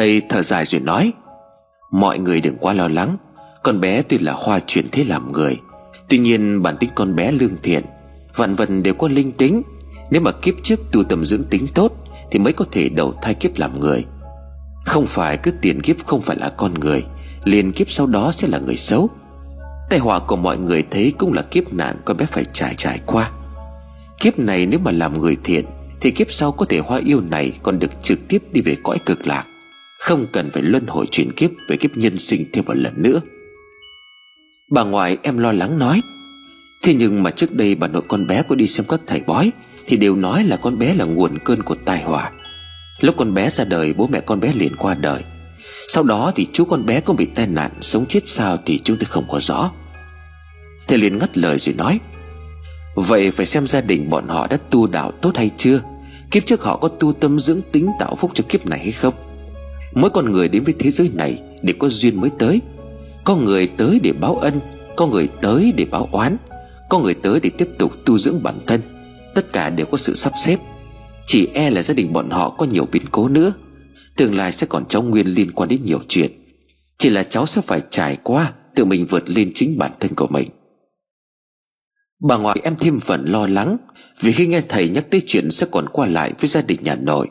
Thầy thở dài rồi nói, Mọi người đừng quá lo lắng, Con bé tuy là hoa chuyển thế làm người, Tuy nhiên bản tính con bé lương thiện, Vạn vần đều có linh tính. Nếu mà kiếp trước tu tầm dưỡng tính tốt Thì mới có thể đầu thai kiếp làm người. Không phải cứ tiền kiếp không phải là con người, liền kiếp sau đó sẽ là người xấu. Tai họa của mọi người thấy cũng là kiếp nạn con bé phải trải trải qua. Kiếp này nếu mà làm người thiện thì kiếp sau có thể hoa yêu này còn được trực tiếp đi về cõi cực lạc không cần phải luân hồi chuyển kiếp về kiếp nhân sinh thêm một lần nữa. Bà ngoại em lo lắng nói, thế nhưng mà trước đây bà nội con bé có đi xem các thầy bói, thì đều nói là con bé là nguồn cơn của tai họa. Lúc con bé ra đời, bố mẹ con bé liền qua đời. Sau đó thì chú con bé có bị tai nạn, Sống chết sao thì chúng tôi không có rõ. Thầy liền ngắt lời rồi nói, Vậy phải xem gia đình bọn họ đã tu đạo tốt hay chưa? Kiếp trước họ có tu tâm dưỡng tính tạo phúc cho kiếp này hay không? Mỗi con người đến với thế giới này Để có duyên mới tới. Có người tới để báo ân, Có người tới để báo oán, Có người tới để tiếp tục tu dưỡng bản thân. Tất cả đều có sự sắp xếp. Chỉ e là gia đình bọn họ có nhiều biến cố nữa. Tương lai sẽ còn cháu Nguyên liên quan đến nhiều chuyện. Chỉ là cháu sẽ phải trải qua Tự mình vượt lên chính bản thân của mình. Bà ngoại em thêm phần lo lắng Vì khi nghe thầy nhắc tới chuyện sẽ còn qua lại với gia đình nhà nội.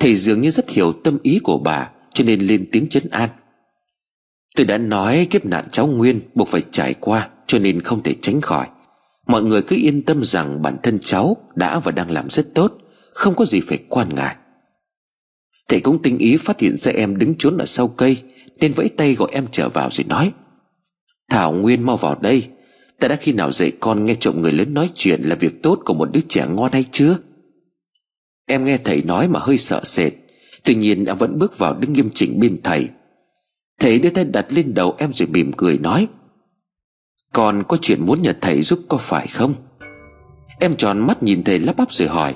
Thầy dường như rất hiểu tâm ý của bà, Cho nên lên tiếng chấn an. Tôi đã nói kiếp nạn cháu Nguyên buộc phải trải qua, Cho nên không thể tránh khỏi. Mọi người cứ yên tâm rằng bản thân cháu đã và đang làm rất tốt, Không có gì phải quan ngại. Thầy cũng tinh ý phát hiện ra em đứng trốn ở sau cây, Nên vẫy tay gọi em trở vào rồi nói, Thảo Nguyên mau vào đây. Ta đã khi nào dạy con nghe trộm người lớn nói chuyện Là việc tốt của một đứa trẻ ngon hay chưa? Em nghe thầy nói mà hơi sợ sệt. Tuy nhiên em vẫn bước vào đứng nghiêm chỉnh bên thầy. Thầy đưa tay đặt lên đầu em rồi mỉm cười nói Con có chuyện muốn nhờ thầy giúp có phải không? Em tròn mắt nhìn thầy lắp bắp rồi hỏi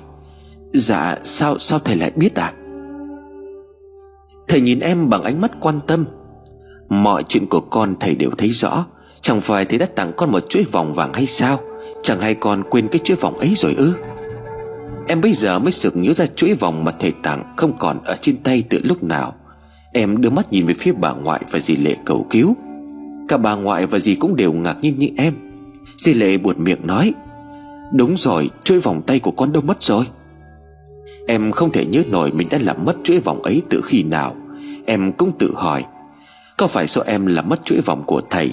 Dạ sao sao thầy lại biết à Thầy nhìn em bằng ánh mắt quan tâm. Mọi chuyện của con thầy đều thấy rõ. Chẳng phải thầy đã tặng con một chuỗi vòng vàng hay sao? Chẳng hay con quên cái chuỗi vòng ấy rồi ư? Em bây giờ mới sực nhớ ra chuỗi vòng mà thầy tặng Không còn ở trên tay từ lúc nào. Em đưa mắt nhìn về phía bà ngoại và dì Lệ cầu cứu. Cả bà ngoại và dì cũng đều ngạc nhiên như em. Dì Lệ buột miệng nói, Đúng rồi, chuỗi vòng tay của con đâu mất rồi. Em không thể nhớ nổi mình đã làm mất chuỗi vòng ấy từ khi nào. Em cũng tự hỏi, Có phải do em làm mất chuỗi vòng của thầy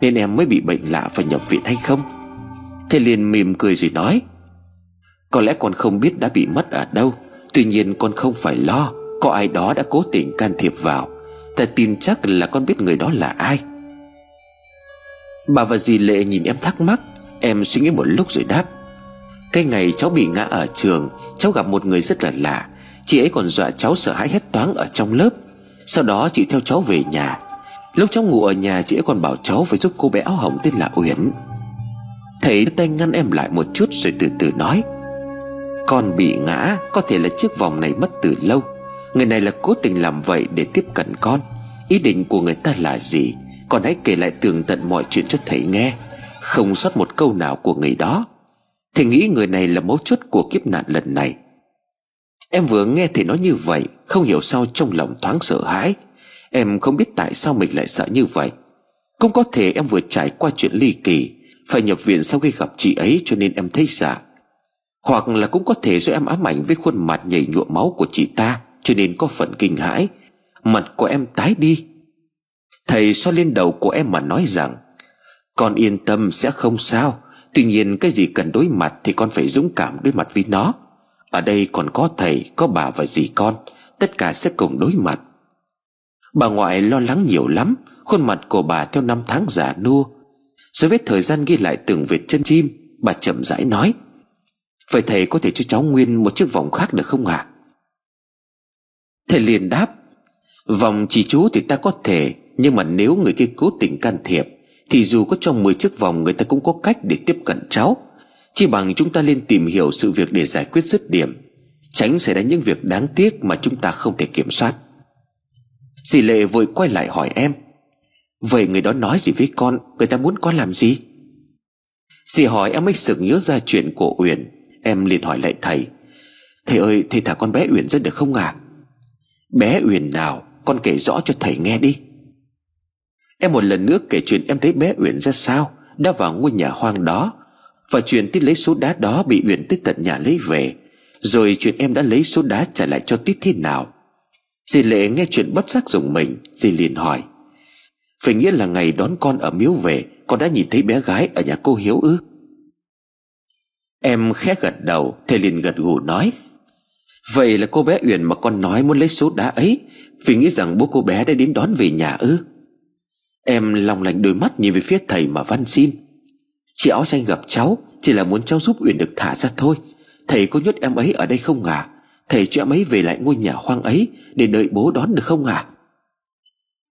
Nên em mới bị bệnh lạ và nhập viện hay không? Thầy liền mỉm cười rồi nói có lẽ con không biết đã bị mất ở đâu. Tuy nhiên con không phải lo, Có ai đó đã cố tình can thiệp vào. Ta tin chắc là con biết người đó là ai. Bà và dì Lệ nhìn em thắc mắc. Em suy nghĩ một lúc rồi đáp. Cái ngày cháu bị ngã ở trường, Cháu gặp một người rất là lạ. Chị ấy còn dọa cháu sợ hãi hết toáng ở trong lớp. Sau đó chị theo cháu về nhà. Lúc cháu ngủ ở nhà, chị ấy còn bảo cháu Phải giúp cô bé áo hồng tên là Uyển. Thầy tay ngăn em lại một chút Rồi từ từ nói. Con bị ngã Có thể là chiếc vòng này mất từ lâu. Người này là cố tình làm vậy để tiếp cận con. Ý định của người ta là gì? Con hãy kể lại tường tận mọi chuyện cho thầy nghe. Không sót một câu nào của người đó. Thầy nghĩ người này là mấu chốt của kiếp nạn lần này. Em vừa nghe thầy nói như vậy, Không hiểu sao trong lòng thoáng sợ hãi. Em không biết tại sao mình lại sợ như vậy. Cũng có thể em vừa trải qua chuyện ly kỳ, Phải nhập viện sau khi gặp chị ấy cho nên em thấy sợ. Hoặc là cũng có thể do em ám ảnh với khuôn mặt nhảy nhuộm máu của chị ta Cho nên có phần kinh hãi. Mặt của em tái đi. Thầy xoa lên đầu của em mà nói rằng Con yên tâm sẽ không sao. Tuy nhiên cái gì cần đối mặt Thì con phải dũng cảm đối mặt với nó. Ở đây còn có thầy, có bà và dì con. Tất cả sẽ cùng đối mặt. Bà ngoại lo lắng nhiều lắm. Khuôn mặt của bà theo năm tháng già nua. Rồi vết thời gian ghi lại từng vệt chân chim Bà chậm rãi nói Vậy thầy có thể cho cháu Nguyên một chiếc vòng khác được không ạ? À? Thầy liền đáp, Vòng chỉ chú thì ta có thể, Nhưng mà nếu người kia cố tình can thiệp, thì dù có trong 10 chiếc vòng, người ta cũng có cách để tiếp cận cháu. Chỉ bằng chúng ta lên tìm hiểu sự việc để giải quyết dứt điểm, Tránh xảy ra những việc đáng tiếc mà chúng ta không thể kiểm soát. Dì Lệ vội quay lại hỏi em, Vậy người đó nói gì với con? Người ta muốn con làm gì? Dì hỏi em mới sực nhớ ra chuyện của Uyển. Em liền hỏi lại thầy Thầy ơi thầy thả con bé Uyển ra được không ạ? À? Bé Uyển nào, Con kể rõ cho thầy nghe đi. Em một lần nữa kể chuyện em thấy bé Uyển ra sao, Đã vào ngôi nhà hoang đó, Và chuyện Tít lấy số đá đó bị Uyển tới tận nhà lấy về, Rồi chuyện em đã lấy số đá trả lại cho Tít thế nào. Dì Lệ nghe chuyện bất giác dùng mình, Dì liền hỏi, Phải nghĩa là ngày đón con ở miếu về, Con đã nhìn thấy bé gái ở nhà cô Hiếu ư? Em khẽ gật đầu, Thầy liền gật gù nói, Vậy là cô bé Uyển mà con nói muốn lấy số đá ấy, Vì nghĩ rằng bố cô bé đã đến đón về nhà ư? Em lòng lành đôi mắt nhìn về phía thầy mà van xin, Chị áo xanh gặp cháu, Chỉ là muốn cháu giúp Uyển được thả ra thôi. Thầy có nhốt em ấy ở đây không à Thầy cho em ấy về lại ngôi nhà hoang ấy, Để đợi bố đón được không à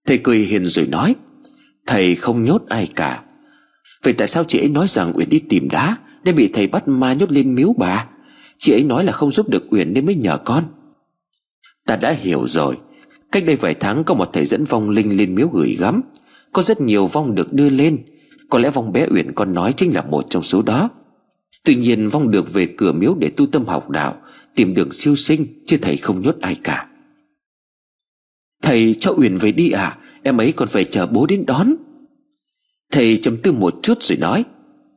Thầy cười hiền rồi nói, Thầy không nhốt ai cả. Vậy tại sao chị ấy nói rằng Uyển đi tìm đá để bị thầy bắt ma nhốt lên miếu bà. Chị ấy nói là không giúp được Uyển nên mới nhờ con. Ta đã hiểu rồi. Cách đây vài tháng có một thầy dẫn vong linh lên miếu gửi gắm. Có rất nhiều vong được đưa lên. Có lẽ vong bé Uyển con nói chính là một trong số đó. Tuy nhiên, vong được về cửa miếu để tu tâm học đạo, Tìm đường siêu sinh, Chứ thầy không nhốt ai cả. Thầy cho Uyển về đi à? Em ấy còn phải chờ bố đến đón. Thầy chấm tư một chút rồi nói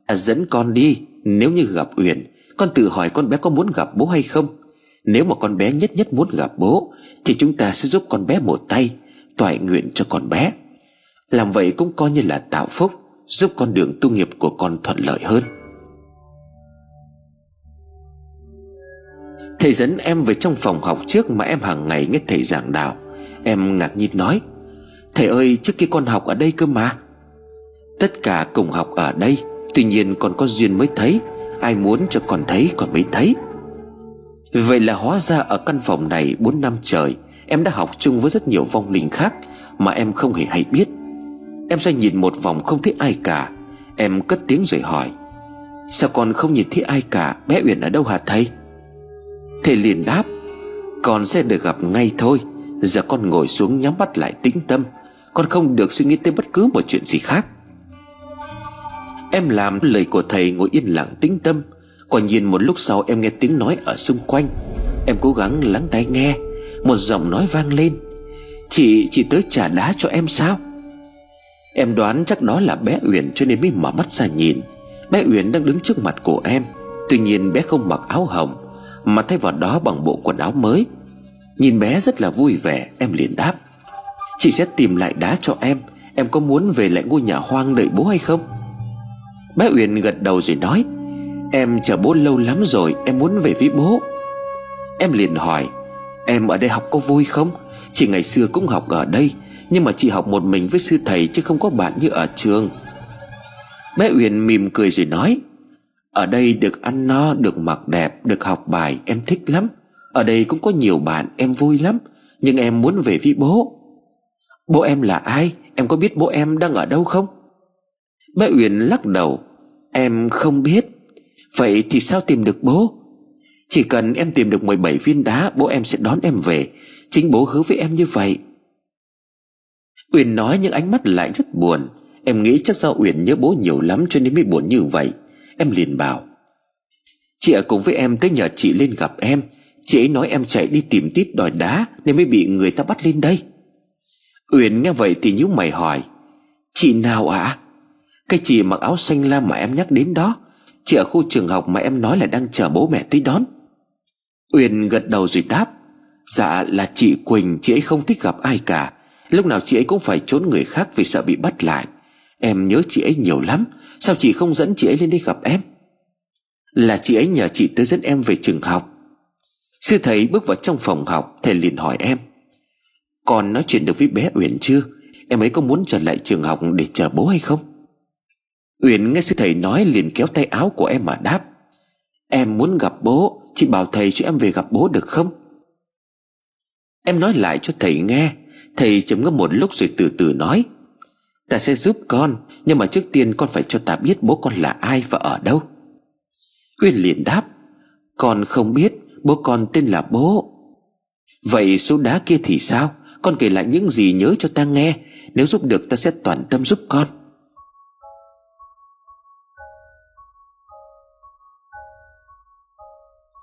à, Dẫn con đi Nếu như gặp Uyển Con tự hỏi con bé có muốn gặp bố hay không. Nếu mà con bé nhất nhất muốn gặp bố Thì chúng ta sẽ giúp con bé một tay Toại nguyện cho con bé. Làm vậy cũng coi như là tạo phúc Giúp con đường tu nghiệp của con thuận lợi hơn. Thầy dẫn em về trong phòng học trước Mà em hàng ngày nghe thầy giảng đạo. Em ngạc nhiên nói Thầy ơi trước kia con học ở đây cơ mà. Tất cả cùng học ở đây Tuy nhiên còn có duyên mới thấy, Ai muốn cho còn thấy còn mới thấy. Vậy là hóa ra ở căn phòng này 4 năm trời, Em đã học chung với rất nhiều vong linh khác Mà em không hề hay biết. Em xoay nhìn một vòng không thấy ai cả. Em cất tiếng rồi hỏi, Sao con không nhìn thấy ai cả? Bé Uyển ở đâu hả thầy? Thầy liền đáp, Con sẽ được gặp ngay thôi. Giờ con ngồi xuống nhắm mắt lại tĩnh tâm. Con không được suy nghĩ tới bất cứ một chuyện gì khác. Em làm lời của thầy ngồi yên lặng tĩnh tâm. Quả nhiên một lúc sau em nghe tiếng nói ở xung quanh. Em cố gắng lắng tai nghe. Một giọng nói vang lên. Chị, chị tới trả đá cho em sao? Em đoán chắc đó là bé Uyển cho nên mới mở mắt ra nhìn. Bé Uyển đang đứng trước mặt của em. Tuy nhiên bé không mặc áo hồng Mà thay vào đó bằng bộ quần áo mới. Nhìn bé rất là vui vẻ Em liền đáp. Chị sẽ tìm lại đá cho em. Em có muốn về lại ngôi nhà hoang đợi bố hay không? Bé Uyển gật đầu rồi nói, Em chờ bố lâu lắm rồi, Em muốn về với bố. Em liền hỏi, Em ở đây học có vui không? Chị ngày xưa cũng học ở đây, Nhưng mà chị học một mình với sư thầy Chứ không có bạn như ở trường. Bé Uyển mỉm cười rồi nói, Ở đây được ăn no, Được mặc đẹp, Được học bài, Em thích lắm. Ở đây cũng có nhiều bạn, Em vui lắm, Nhưng em muốn về với bố. Bố em là ai? Em có biết bố em đang ở đâu không? Bé Uyển lắc đầu. Em không biết. Vậy thì sao tìm được bố? Chỉ cần em tìm được 17 viên đá, Bố em sẽ đón em về. Chính bố hứa với em như vậy. Uyển nói nhưng ánh mắt lại rất buồn. Em nghĩ chắc do Uyển nhớ bố nhiều lắm Cho nên mới buồn như vậy. Em liền bảo. Chị ở cùng với em tới nhờ chị lên gặp em. Chị ấy nói em chạy đi tìm tít đòi đá Nên mới bị người ta bắt lên đây. Uyển nghe vậy thì nhíu mày hỏi. Chị nào ạ? à? Cái chị mặc áo xanh lam mà em nhắc đến đó? Chị ở khu trường học mà em nói là đang chờ bố mẹ tới đón. Uyên gật đầu rồi đáp Dạ là chị Quỳnh, Chị ấy không thích gặp ai cả. Lúc nào chị ấy cũng phải trốn người khác vì sợ bị bắt lại. Em nhớ chị ấy nhiều lắm, Sao chị không dẫn chị ấy lên đây gặp em? Là chị ấy nhờ chị tới dẫn em về trường học. Sư thầy bước vào trong phòng học, Thầy liền hỏi em, Con nói chuyện được với bé Uyển chưa? Em ấy có muốn trở lại trường học để chờ bố hay không? Uyển nghe sư thầy nói liền kéo tay áo của em mà đáp. Em muốn gặp bố, Chị bảo thầy cho em về gặp bố được không? Em nói lại cho thầy nghe. Thầy chấm ngâm một lúc rồi từ từ nói. Ta sẽ giúp con, Nhưng mà trước tiên con phải cho ta biết bố con là ai và ở đâu. Uyên liền đáp. Con không biết, Bố con tên là bố. Vậy số đá kia thì sao? Con kể lại những gì nhớ cho ta nghe. Nếu giúp được, ta sẽ toàn tâm giúp con.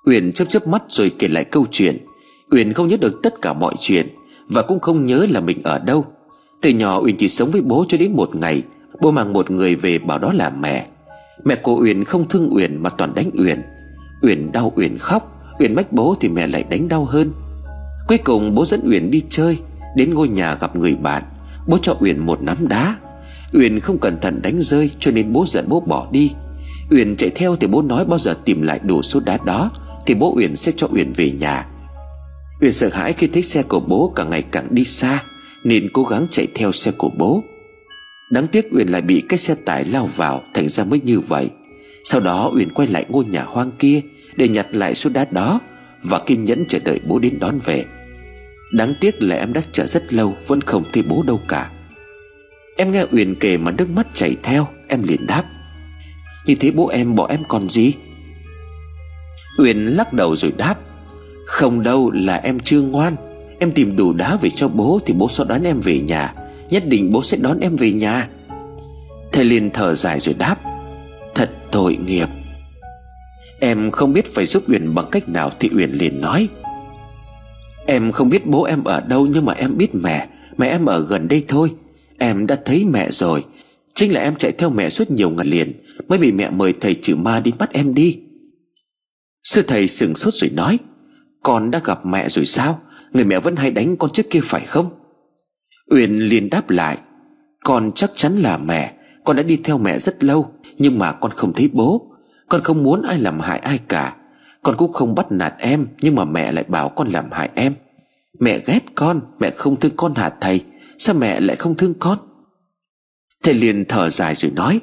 Uyển chớp chớp mắt rồi kể lại câu chuyện. Uyển không nhớ được tất cả mọi chuyện Và cũng không nhớ là mình ở đâu. Từ nhỏ Uyển chỉ sống với bố cho đến một ngày, Bố mang một người về bảo đó là mẹ. Mẹ của Uyển không thương Uyển mà toàn đánh Uyển. Uyển đau, Uyển khóc, Uyển mách bố thì mẹ lại đánh đau hơn. Cuối cùng bố dẫn Uyển đi chơi, Đến ngôi nhà gặp người bạn. Bố cho Uyển một nắm đá. Uyển không cẩn thận đánh rơi cho nên bố giận bố bỏ đi. Uyển chạy theo thì bố nói bao giờ tìm lại đủ số đá đó. Thì bố Uyển sẽ cho Uyển về nhà. Uyển sợ hãi khi thấy xe của bố càng ngày càng đi xa, Nên cố gắng chạy theo xe của bố. Đáng tiếc Uyển lại bị cái xe tải lao vào, Thành ra mới như vậy. Sau đó Uyển quay lại ngôi nhà hoang kia Để nhặt lại số đá đó Và kiên nhẫn chờ đợi bố đến đón về. Đáng tiếc là em đã chờ rất lâu, Vẫn không thấy bố đâu cả. Em nghe Uyển kể mà nước mắt chảy theo, Em liền đáp. Như thế bố em, bỏ em còn gì? Uyển lắc đầu rồi đáp, Không đâu, là em chưa ngoan. Em tìm đủ đá về cho bố Thì bố sẽ đón em về nhà. Nhất định bố sẽ đón em về nhà. Thầy liền thở dài rồi đáp, Thật tội nghiệp. Em không biết phải giúp Uyển bằng cách nào, Thì Uyển liền nói. Em không biết bố em ở đâu Nhưng mà em biết mẹ. Mẹ em ở gần đây thôi. Em đã thấy mẹ rồi. Chính là em chạy theo mẹ suốt nhiều ngày liền. Mới bị mẹ mời thầy trừ ma đi bắt em đi. Sư thầy sừng sốt rồi nói, Con đã gặp mẹ rồi sao? Người mẹ vẫn hay đánh con trước kia phải không? Uyển liền đáp lại, Con chắc chắn là mẹ, Con đã đi theo mẹ rất lâu, Nhưng mà con không thấy bố. Con không muốn ai làm hại ai cả. Con cũng không bắt nạt em, Nhưng mà mẹ lại bảo con làm hại em. Mẹ ghét con, Mẹ không thương con hả thầy? Sao mẹ lại không thương con? Thầy liền thở dài rồi nói,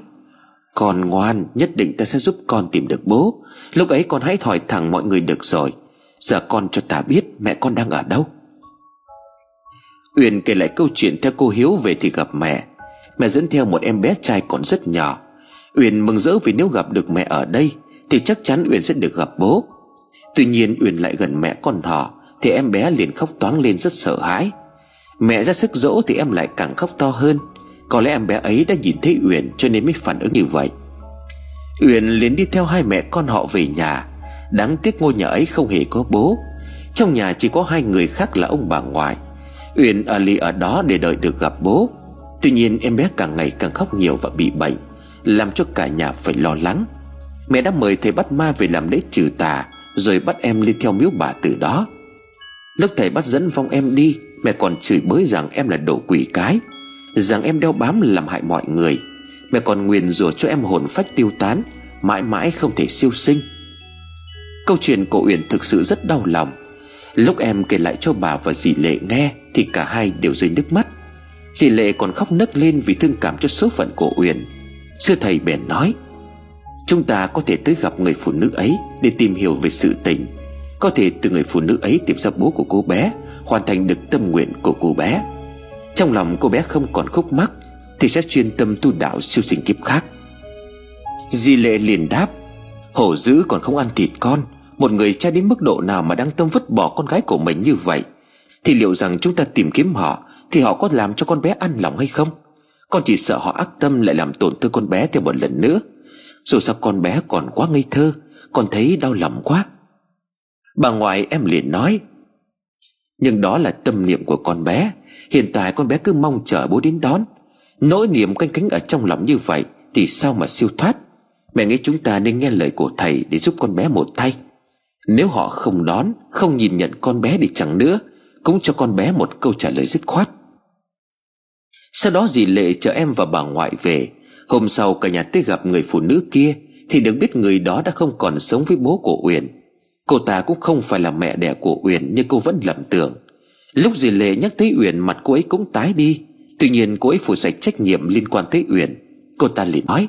Con ngoan, nhất định ta sẽ giúp con tìm được bố. Lúc ấy con hãy hỏi thẳng mọi người được rồi. Giờ con cho ta biết mẹ con đang ở đâu. Uyển kể lại câu chuyện theo cô Hiếu về thì gặp mẹ. Mẹ dẫn theo một em bé trai còn rất nhỏ. Uyển mừng rỡ vì nếu gặp được mẹ ở đây, Thì chắc chắn Uyển sẽ được gặp bố. Tuy nhiên Uyển lại gần mẹ con họ, Thì em bé liền khóc toáng lên rất sợ hãi. Mẹ ra sức dỗ thì em lại càng khóc to hơn. Có lẽ em bé ấy đã nhìn thấy Uyển Cho nên mới phản ứng như vậy. Uyển liền đi theo hai mẹ con họ về nhà. Đáng tiếc ngôi nhà ấy không hề có bố. Trong nhà chỉ có hai người khác là ông bà ngoại. Uyển ở lì ở đó để đợi được gặp bố. Tuy nhiên em bé càng ngày càng khóc nhiều và bị bệnh, Làm cho cả nhà phải lo lắng. Mẹ đã mời thầy bắt ma về làm lễ trừ tà, Rồi bắt em đi theo miếu bà từ đó. Lúc thầy bắt dẫn vong em đi, Mẹ còn chửi bới rằng em là đồ quỷ cái, Rằng em đeo bám làm hại mọi người. Mẹ còn nguyền rủa cho em hồn phách tiêu tán, Mãi mãi không thể siêu sinh. Câu chuyện của Uyển thực sự rất đau lòng. Lúc em kể lại cho bà và dì Lệ nghe, Thì cả hai đều rơi nước mắt. Dì Lệ còn khóc nấc lên vì thương cảm cho số phận của Uyển. Sư thầy bèn nói, Chúng ta có thể tới gặp người phụ nữ ấy Để tìm hiểu về sự tình. Có thể từ người phụ nữ ấy tìm ra bố của cô bé, Hoàn thành được tâm nguyện của cô bé. Trong lòng cô bé không còn khúc mắc thì sẽ chuyên tâm tu đạo siêu sinh kiếp khác. Di lệ liền đáp, Hổ dữ còn không ăn thịt con, Một người cha đến mức độ nào mà đang tâm vứt bỏ con gái của mình như vậy? Thì liệu rằng chúng ta tìm kiếm họ Thì họ có làm cho con bé ăn lòng hay không? Con chỉ sợ họ ác tâm lại làm tổn thương con bé thêm một lần nữa. Dù sao con bé còn quá ngây thơ, Con thấy đau lòng quá. Bà ngoại em liền nói, Nhưng đó là tâm niệm của con bé. Hiện tại con bé cứ mong chờ bố đến đón. Nỗi niềm canh cánh ở trong lòng như vậy Thì sao mà siêu thoát? Mẹ nghĩ chúng ta nên nghe lời của thầy Để giúp con bé một tay. Nếu họ không đón, Không nhìn nhận con bé đi chẳng nữa, Cũng cho con bé một câu trả lời dứt khoát. Sau đó dì Lệ chở em và bà ngoại về. Hôm sau cả nhà tới gặp người phụ nữ kia, Thì được biết người đó đã không còn sống với bố của Uyển. Cô ta cũng không phải là mẹ đẻ của Uyển, Nhưng cô vẫn lầm tưởng. Lúc dì Lệ nhắc tới Uyển, mặt cô ấy cũng tái đi. Tuy nhiên cô ấy phủ sạch trách nhiệm liên quan tới Uyển. Cô ta liền nói,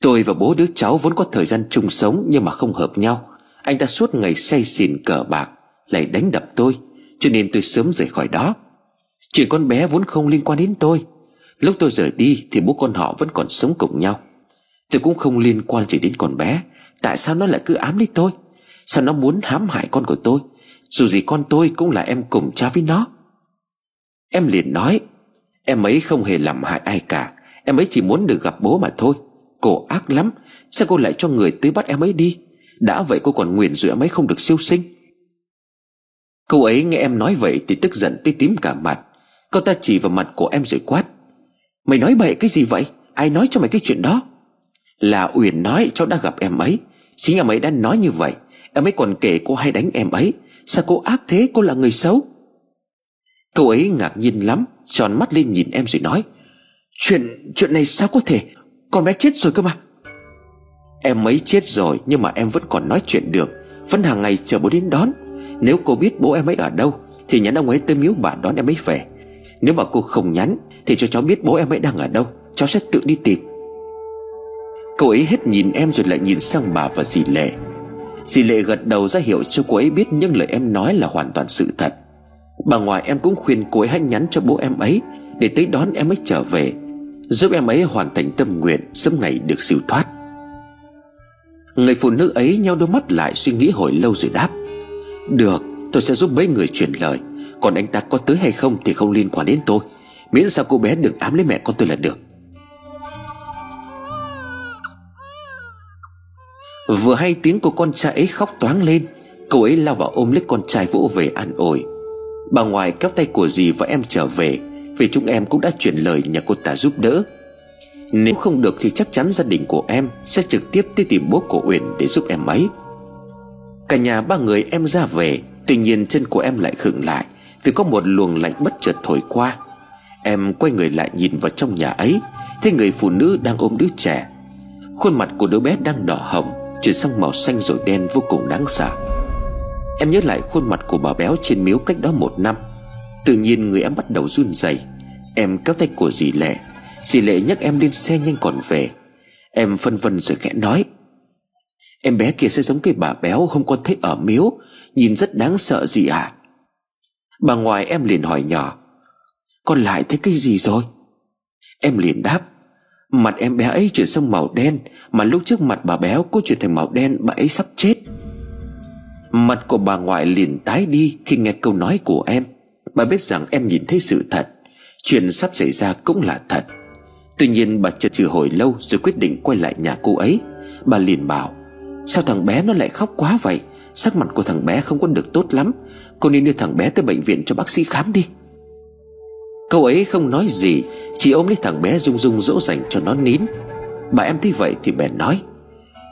Tôi và bố đứa cháu vốn có thời gian chung sống Nhưng mà không hợp nhau. Anh ta suốt ngày say xỉn cờ bạc, Lại đánh đập tôi, Cho nên tôi sớm rời khỏi đó. Chuyện con bé vốn không liên quan đến tôi. Lúc tôi rời đi thì bố con họ vẫn còn sống cùng nhau. Tôi cũng không liên quan gì đến con bé. Tại sao nó lại cứ ám lấy tôi? Sao nó muốn hãm hại con của tôi? Dù gì con tôi cũng là em cùng cha với nó. Em liền nói Em ấy không hề làm hại ai cả. Em ấy chỉ muốn được gặp bố mà thôi. Cô ác lắm. Sao cô lại cho người tới bắt em ấy đi? Đã vậy cô còn nguyền rủa em ấy không được siêu sinh. Cô ấy nghe em nói vậy thì tức giận tới tím cả mặt. Cậu ta chỉ vào mặt của em rồi quát. Mày nói bậy cái gì vậy? Ai nói cho mày cái chuyện đó? Là Uyển nói cháu đã gặp em ấy. Chính em ấy đã nói như vậy. Em ấy còn kể cô hay đánh em ấy. Sao cô ác thế? Cô là người xấu. Cậu ấy ngạc nhiên lắm, Tròn mắt lên nhìn em rồi nói, Chuyện chuyện này sao có thể? Con bé chết rồi cơ mà. Em ấy chết rồi, nhưng mà em vẫn còn nói chuyện được, Vẫn hàng ngày chờ bố đến đón. Nếu cô biết bố em ấy ở đâu, Thì nhắn ông ấy tới miếu bà đón em ấy về. Nếu mà cô không nhắn, Thì cho cháu biết bố em ấy đang ở đâu, Cháu sẽ tự đi tìm. Cô ấy hết nhìn em rồi lại nhìn sang bà và dì Lệ. Dì Lệ gật đầu ra hiệu cho cô ấy biết những lời em nói là hoàn toàn sự thật. Bà ngoại em cũng khuyên cô ấy hãy nhắn cho bố em ấy, Để tới đón em ấy trở về, Giúp em ấy hoàn thành tâm nguyện, Sớm ngày được siêu thoát. Người phụ nữ ấy nhau đôi mắt lại suy nghĩ hồi lâu rồi đáp, Được, tôi sẽ giúp mấy người truyền lời, Còn anh ta có tới hay không thì không liên quan đến tôi, Miễn sao cô bé đừng ám lấy mẹ con tôi là được. Vừa hay tiếng của con trai ấy khóc toáng lên Cậu ấy lao vào ôm lấy con trai vỗ về an ủi. Bà ngoại kéo tay của dì và em trở về, Vì chúng em cũng đã chuyển lời nhờ cô ta giúp đỡ. Nếu không được thì chắc chắn gia đình của em Sẽ trực tiếp đi tìm bố của Uyển để giúp em ấy. Cả nhà ba người em ra về, Tuy nhiên chân của em lại khựng lại Vì có một luồng lạnh bất chợt thổi qua. Em quay người lại nhìn vào trong nhà ấy, Thấy người phụ nữ đang ôm đứa trẻ. Khuôn mặt của đứa bé đang đỏ hồng, Chuyển sang màu xanh rồi đen vô cùng đáng sợ. Em nhớ lại khuôn mặt của bà béo trên miếu cách đó một năm. Tự nhiên người em bắt đầu run rẩy. Em kéo tay của dì Lệ. Dì Lệ nhắc em lên xe nhanh còn về. Em phân vân rồi khẽ nói. Em bé kia sẽ giống cái bà béo hôm con thấy ở miếu. Nhìn rất đáng sợ gì à Bà ngoại em liền hỏi nhỏ. Con lại thấy cái gì rồi? Em liền đáp. Mặt em bé ấy chuyển sang màu đen, Mà lúc trước mặt bà béo cũng chuyển thành màu đen, Bà ấy sắp chết. Mặt của bà ngoại liền tái đi Khi nghe câu nói của em. Bà biết rằng em nhìn thấy sự thật. Chuyện sắp xảy ra cũng là thật. Tuy nhiên bà chợt trừ hồi lâu Rồi quyết định quay lại nhà cô ấy. Bà liền bảo, Sao thằng bé nó lại khóc quá vậy? Sắc mặt của thằng bé không có được tốt lắm. Cô nên đưa thằng bé tới bệnh viện cho bác sĩ khám đi. Câu ấy không nói gì, Chỉ ôm lấy thằng bé rung rung dỗ dành cho nó nín. Bà em thấy vậy thì bèn nói,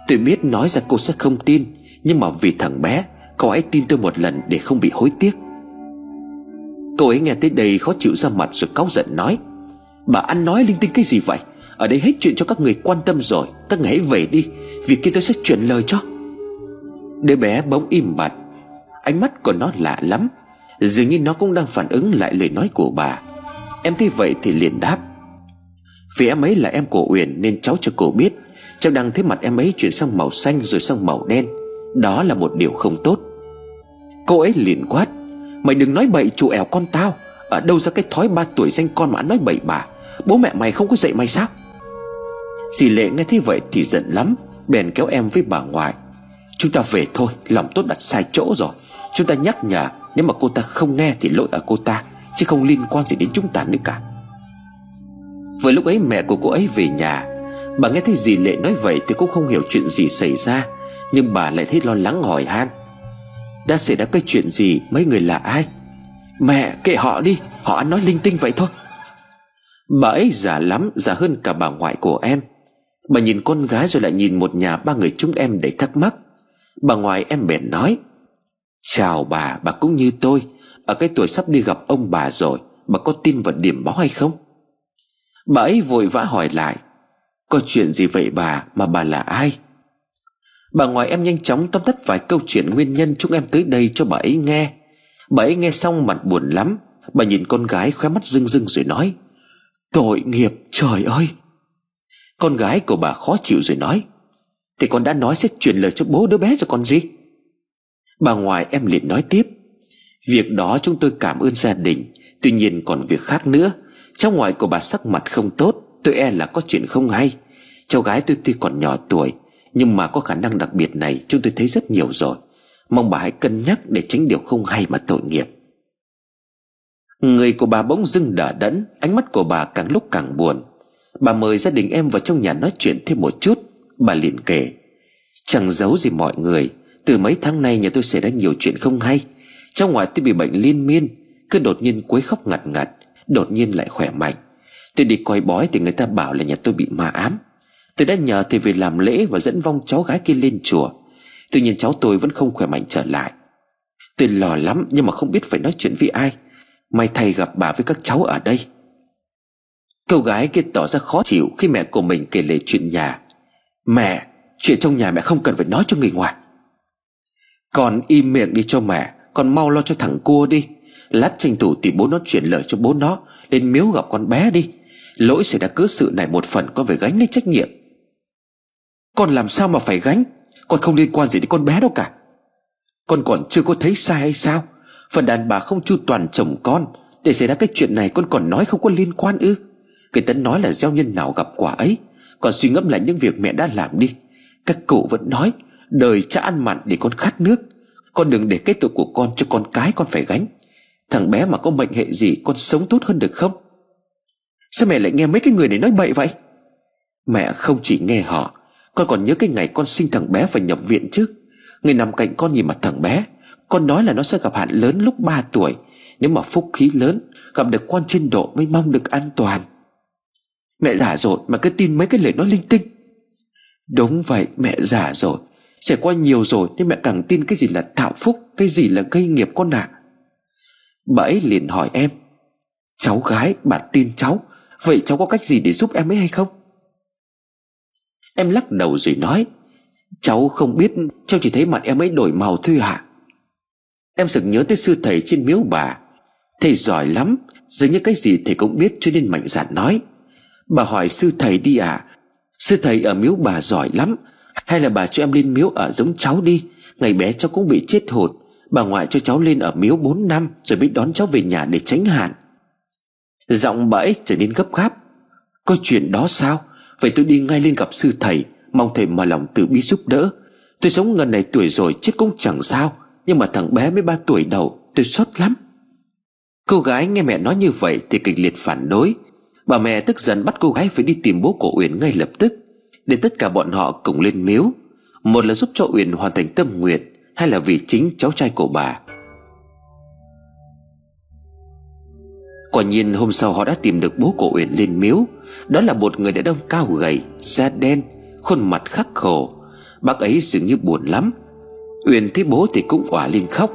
Tôi biết nói ra cô sẽ không tin nhưng mà vì thằng bé, Cậu hãy tin tôi một lần để không bị hối tiếc. Cậu ấy nghe tới đây khó chịu ra mặt rồi cáu giận nói, Bà ăn nói linh tinh cái gì vậy? Ở đây hết chuyện cho các người quan tâm rồi, Các người hãy về đi Việc kia tôi sẽ chuyển lời cho. Đứa bé bỗng im bặt, Ánh mắt của nó lạ lắm, Dường như nó cũng đang phản ứng lại lời nói của bà. Em thấy vậy thì liền đáp, Vì em ấy là em của Uyển Nên cháu cho cô biết, Cháu đang thấy mặt em ấy chuyển sang màu xanh rồi sang màu đen. Đó là một điều không tốt. Cô ấy liền quát, Mày đừng nói bậy, chủ ẻo con tao. Ở đâu ra cái thói ba tuổi danh con mà nói bậy bà? Bố mẹ mày không có dạy mày sao? Dì Lệ nghe thế vậy thì giận lắm, Bèn kéo em với bà ngoại. Chúng ta về thôi, Lòng tốt đặt sai chỗ rồi. Chúng ta nhắc nhở, Nếu mà cô ta không nghe thì lỗi ở cô ta, Chứ không liên quan gì đến chúng ta nữa cả. Vừa lúc ấy mẹ của cô ấy về nhà. Bà nghe thấy dì Lệ nói vậy Thì cũng không hiểu chuyện gì xảy ra. Nhưng bà lại thấy lo lắng hỏi han. Đã xảy ra cái chuyện gì? Mấy người là ai? Mẹ kệ họ đi. Họ ăn nói linh tinh vậy thôi. Bà ấy già lắm Già hơn cả bà ngoại của em. Bà nhìn con gái rồi lại nhìn một nhà ba người chúng em để thắc mắc. Bà ngoại em bèn nói Chào bà, bà cũng như tôi. Ở cái tuổi sắp đi gặp ông bà rồi Bà có tin vào điểm báo hay không? Bà ấy vội vã hỏi lại Có chuyện gì vậy bà? Mà bà là ai? Bà ngoại em nhanh chóng tóm tắt vài câu chuyện nguyên nhân Chúng em tới đây cho bà ấy nghe. Bà ấy nghe xong mặt buồn lắm. Bà nhìn con gái khóe mắt rưng rưng rồi nói, Tội nghiệp, trời ơi! Con gái của bà khó chịu rồi nói, Thì con đã nói sẽ truyền lời cho bố đứa bé cho con gì? Bà ngoại em liền nói tiếp, Việc đó chúng tôi cảm ơn gia đình. Tuy nhiên còn việc khác nữa. Cháu ngoại của bà sắc mặt không tốt. Tôi e là có chuyện không hay. Cháu gái tôi tuy còn nhỏ tuổi nhưng mà có khả năng đặc biệt này Chúng tôi thấy rất nhiều rồi. Mong bà hãy cân nhắc để tránh điều không hay mà tội nghiệp. Người của bà bỗng dưng đờ đẫn, Ánh mắt của bà càng lúc càng buồn. Bà mời gia đình em vào trong nhà nói chuyện thêm một chút, Bà liền kể. Chẳng giấu gì mọi người, Từ mấy tháng nay nhà tôi xảy ra nhiều chuyện không hay. Trong ngoài tôi bị bệnh liên miên, Cứ đột nhiên quấy khóc ngặt ngặt, Đột nhiên lại khỏe mạnh. Tôi đi coi bói thì người ta bảo là nhà tôi bị ma ám. Tôi đã nhờ thầy về làm lễ Và dẫn vong cháu gái kia lên chùa. Tuy nhiên cháu tôi vẫn không khỏe mạnh trở lại. Tôi lo lắm nhưng mà không biết phải nói chuyện với ai. May thầy gặp bà với các cháu ở đây. Cô gái kia tỏ ra khó chịu Khi mẹ của mình kể lể chuyện nhà. Mẹ, Chuyện trong nhà mẹ không cần phải nói cho người ngoài. Con im miệng đi cho mẹ, Con mau lo cho thằng cua đi. Lát tranh thủ tìm bố nó chuyển lời cho bố nó Lên miếu gặp con bé đi. Lỗi xảy ra cứ sự này một phần con phải gánh lấy trách nhiệm. Con làm sao mà phải gánh? Con không liên quan gì đến con bé đâu cả. Con còn chưa có thấy sai hay sao? Phần đàn bà không chu toàn chồng con. Để xảy ra cái chuyện này, con còn nói không có liên quan ư? Cái tấn nói là gieo nhân nào gặp quả ấy. Còn suy ngẫm lại những việc mẹ đã làm đi. Các cụ vẫn nói, Đời cha ăn mặn để con khát nước. Con đừng để kết tội của con cho con cái con phải gánh. Thằng bé mà có mệnh hệ gì, Con sống tốt hơn được không? Sao mẹ lại nghe mấy cái người này nói bậy vậy? Mẹ không chỉ nghe họ con còn nhớ cái ngày con sinh thằng bé phải nhập viện chứ? Người nằm cạnh con nhìn mặt thằng bé, Con nói là nó sẽ gặp hạn lớn lúc 3 tuổi. Nếu mà phúc khí lớn, Gặp được quan trên độ mới mong được an toàn. Mẹ già rồi mà cứ tin mấy cái lời nói linh tinh. Đúng vậy, mẹ già rồi Trải qua nhiều rồi nên mẹ càng tin cái gì là tạo phúc, Cái gì là gây nghiệp con ạ. À. Bà ấy liền hỏi em, Cháu gái, bà tin cháu. Vậy cháu có cách gì để giúp em ấy hay không? Em lắc đầu rồi nói, Cháu không biết, Cháu chỉ thấy mặt em ấy đổi màu thôi hả Em sực nhớ tới sư thầy trên miếu bà. Thầy giỏi lắm, Dường như cái gì thầy cũng biết cho nên mạnh dạn nói. Bà hỏi sư thầy đi à Sư thầy ở miếu bà giỏi lắm, Hay là bà cho em lên miếu ở giống cháu đi. Ngày bé cháu cũng bị chết hụt Bà ngoại cho cháu lên ở miếu 4 năm Rồi mới đón cháu về nhà để tránh hạn. Giọng bà ấy trở nên gấp gáp, Có chuyện đó sao? Vậy tôi đi ngay lên gặp sư thầy, Mong thầy mở lòng từ bi giúp đỡ. Tôi sống ngần này tuổi rồi, chết cũng chẳng sao, Nhưng mà thằng bé mới ba tuổi đầu, Tôi xót lắm. Cô gái nghe mẹ nói như vậy Thì kịch liệt phản đối. Bà mẹ tức giận bắt cô gái phải đi tìm bố của Uyển ngay lập tức, Để tất cả bọn họ cùng lên miếu. Một là giúp cho Uyển hoàn thành tâm nguyện Hay là vì chính cháu trai của bà. Quả nhiên hôm sau họ đã tìm được bố của Uyển lên miếu. Đó là một người đàn ông cao gầy, Da đen, Khuôn mặt khắc khổ. Bác ấy dường như buồn lắm. Uyển thấy bố thì cũng òa lên khóc.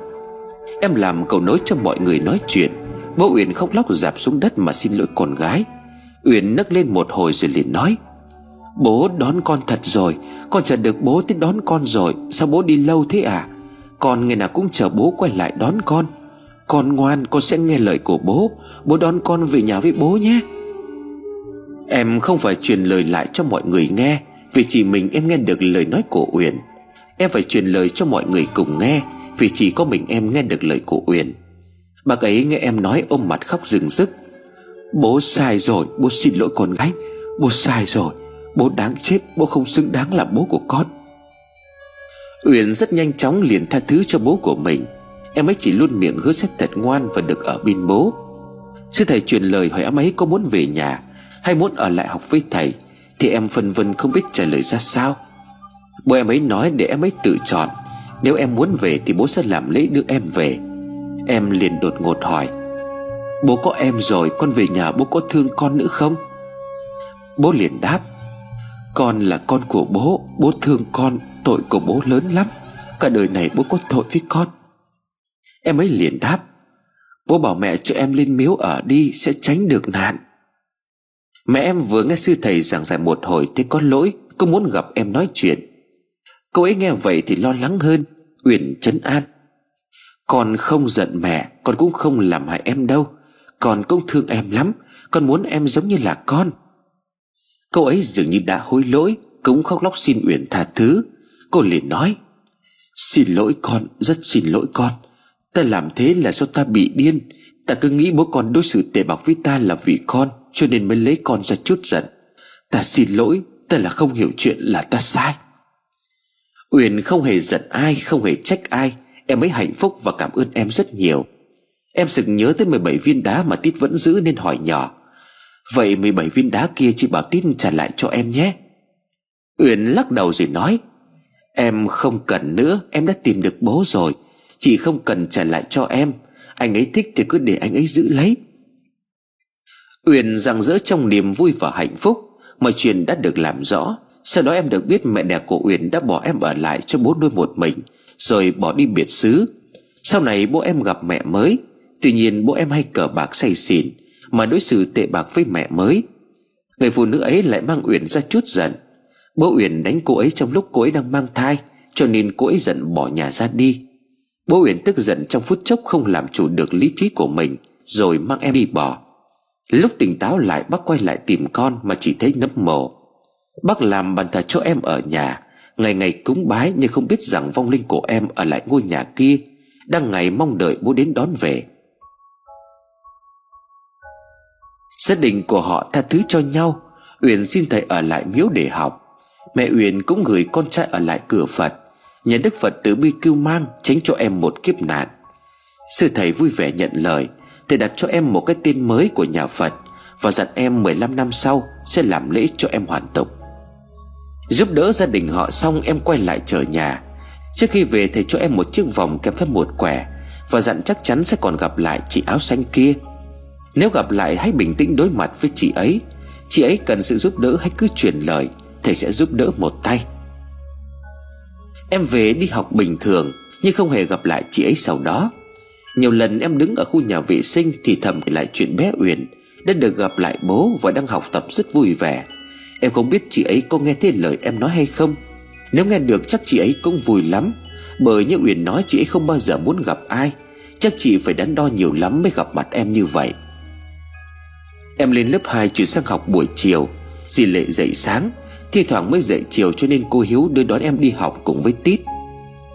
Em làm cầu nối cho mọi người nói chuyện. Bố Uyển khóc lóc dạp xuống đất mà xin lỗi con gái. Uyển nấc lên một hồi rồi liền nói, Bố đón con thật rồi. Con chờ được bố tới đón con rồi. Sao bố đi lâu thế à? Con ngày nào cũng chờ bố quay lại đón con. Con ngoan, con sẽ nghe lời của bố. Bố đón con về nhà với bố nhé. Em không phải truyền lời lại cho mọi người nghe, Vì chỉ mình em nghe được lời nói của Uyển. Em phải truyền lời cho mọi người cùng nghe, Vì chỉ có mình em nghe được lời của Uyển. Bác ấy nghe em nói ôm mặt khóc rừng rức. Bố sai rồi, Bố xin lỗi con gái. Bố sai rồi, Bố đáng chết, Bố không xứng đáng là bố của con. Uyển rất nhanh chóng liền tha thứ cho bố của mình. Em ấy chỉ luôn miệng hứa sẽ thật ngoan Và được ở bên bố. Sư thầy truyền lời hỏi em ấy có muốn về nhà Hay muốn ở lại học với thầy, Thì em phân vân không biết trả lời ra sao. Bố em ấy nói để em ấy tự chọn, Nếu em muốn về thì bố sẽ làm lễ đưa em về. Em liền đột ngột hỏi, Bố có em rồi, con về nhà bố có thương con nữa không? Bố liền đáp, Con là con của bố Bố thương con, Tội của bố lớn lắm, Cả đời này bố có tội với con. Em ấy liền đáp Bố bảo mẹ cho em lên miếu ở đi, Sẽ tránh được nạn. Mẹ em vừa nghe sư thầy giảng giải một hồi, Thấy có lỗi Cô muốn gặp em nói chuyện. Cô ấy nghe vậy thì lo lắng hơn, Uyển trấn an. Con không giận mẹ, Con cũng không làm hại em đâu. Con cũng thương em lắm, Con muốn em giống như là con. Cô ấy dường như đã hối lỗi, Cũng khóc lóc xin Uyển tha thứ. Cô liền nói, Xin lỗi con, Rất xin lỗi con. Ta làm thế là do ta bị điên. Ta cứ nghĩ bố con đối xử tệ bạc với ta là vì con, Cho nên mới lấy con ra chút giận. Ta xin lỗi, Ta là không hiểu chuyện là ta sai. Uyển không hề giận ai, Không hề trách ai. Em ấy hạnh phúc và cảm ơn em rất nhiều. Em sực nhớ tới 17 viên đá mà Tít vẫn giữ nên hỏi nhỏ. Vậy 17 viên đá kia chị bảo Tít trả lại cho em nhé. Uyển lắc đầu rồi nói, Em không cần nữa, Em đã tìm được bố rồi. Chị không cần trả lại cho em. Anh ấy thích thì cứ để anh ấy giữ lấy. Uyển rằng rỡ trong niềm vui và hạnh phúc. Mọi chuyện đã được làm rõ. Sau đó em được biết mẹ đẻ của Uyển đã bỏ em ở lại cho bố nuôi một mình, Rồi bỏ đi biệt xứ. Sau này bố em gặp mẹ mới. Tuy nhiên bố em hay cờ bạc say xỉn, Mà đối xử tệ bạc với mẹ mới. Người phụ nữ ấy lại mang Uyển ra chút giận. Bố Uyển đánh cô ấy trong lúc cô ấy đang mang thai, Cho nên cô ấy giận bỏ nhà ra đi. Bố Uyển tức giận trong phút chốc không làm chủ được lý trí của mình, Rồi mang em đi bỏ Lúc tỉnh táo lại, bác quay lại tìm con Mà chỉ thấy nấm mồ. Bác làm bàn thờ cho em ở nhà. Ngày ngày cúng bái nhưng không biết rằng vong linh của em Ở lại ngôi nhà kia. Đang ngày mong đợi bố đến đón về. Gia đình của họ tha thứ cho nhau. Uyển xin thầy ở lại miếu để học. Mẹ Uyển cũng gửi con trai ở lại cửa Phật nhà Đức Phật từ bi cứu mang Tránh cho em một kiếp nạn. Sư thầy vui vẻ nhận lời, Thầy đặt cho em một cái tên mới của nhà Phật Và dặn em 15 năm sau Sẽ làm lễ cho em hoàn tục. Giúp đỡ gia đình họ xong, Em quay lại chờ nhà. Trước khi về, thầy cho em một chiếc vòng kèm theo một quẻ Và dặn chắc chắn sẽ còn gặp lại chị áo xanh kia. Nếu gặp lại, hãy bình tĩnh đối mặt với chị ấy. Chị ấy cần sự giúp đỡ, hãy cứ truyền lời, Thầy sẽ giúp đỡ một tay. Em về đi học bình thường, Nhưng không hề gặp lại chị ấy sau đó. Nhiều lần em đứng ở khu nhà vệ sinh Thì thầm lại chuyện bé Uyển, Đã được gặp lại bố và đang học tập rất vui vẻ. Em không biết chị ấy có nghe thấy lời em nói hay không. Nếu nghe được chắc chị ấy cũng vui lắm, Bởi như Uyển nói chị ấy không bao giờ muốn gặp ai. Chắc chị phải đắn đo nhiều lắm mới gặp mặt em như vậy. Em lên lớp 2 chuyển sang học buổi chiều, Dì Lệ dậy sáng. Thi thoảng mới dậy chiều cho nên cô Hiếu đưa đón em đi học cùng với Tít.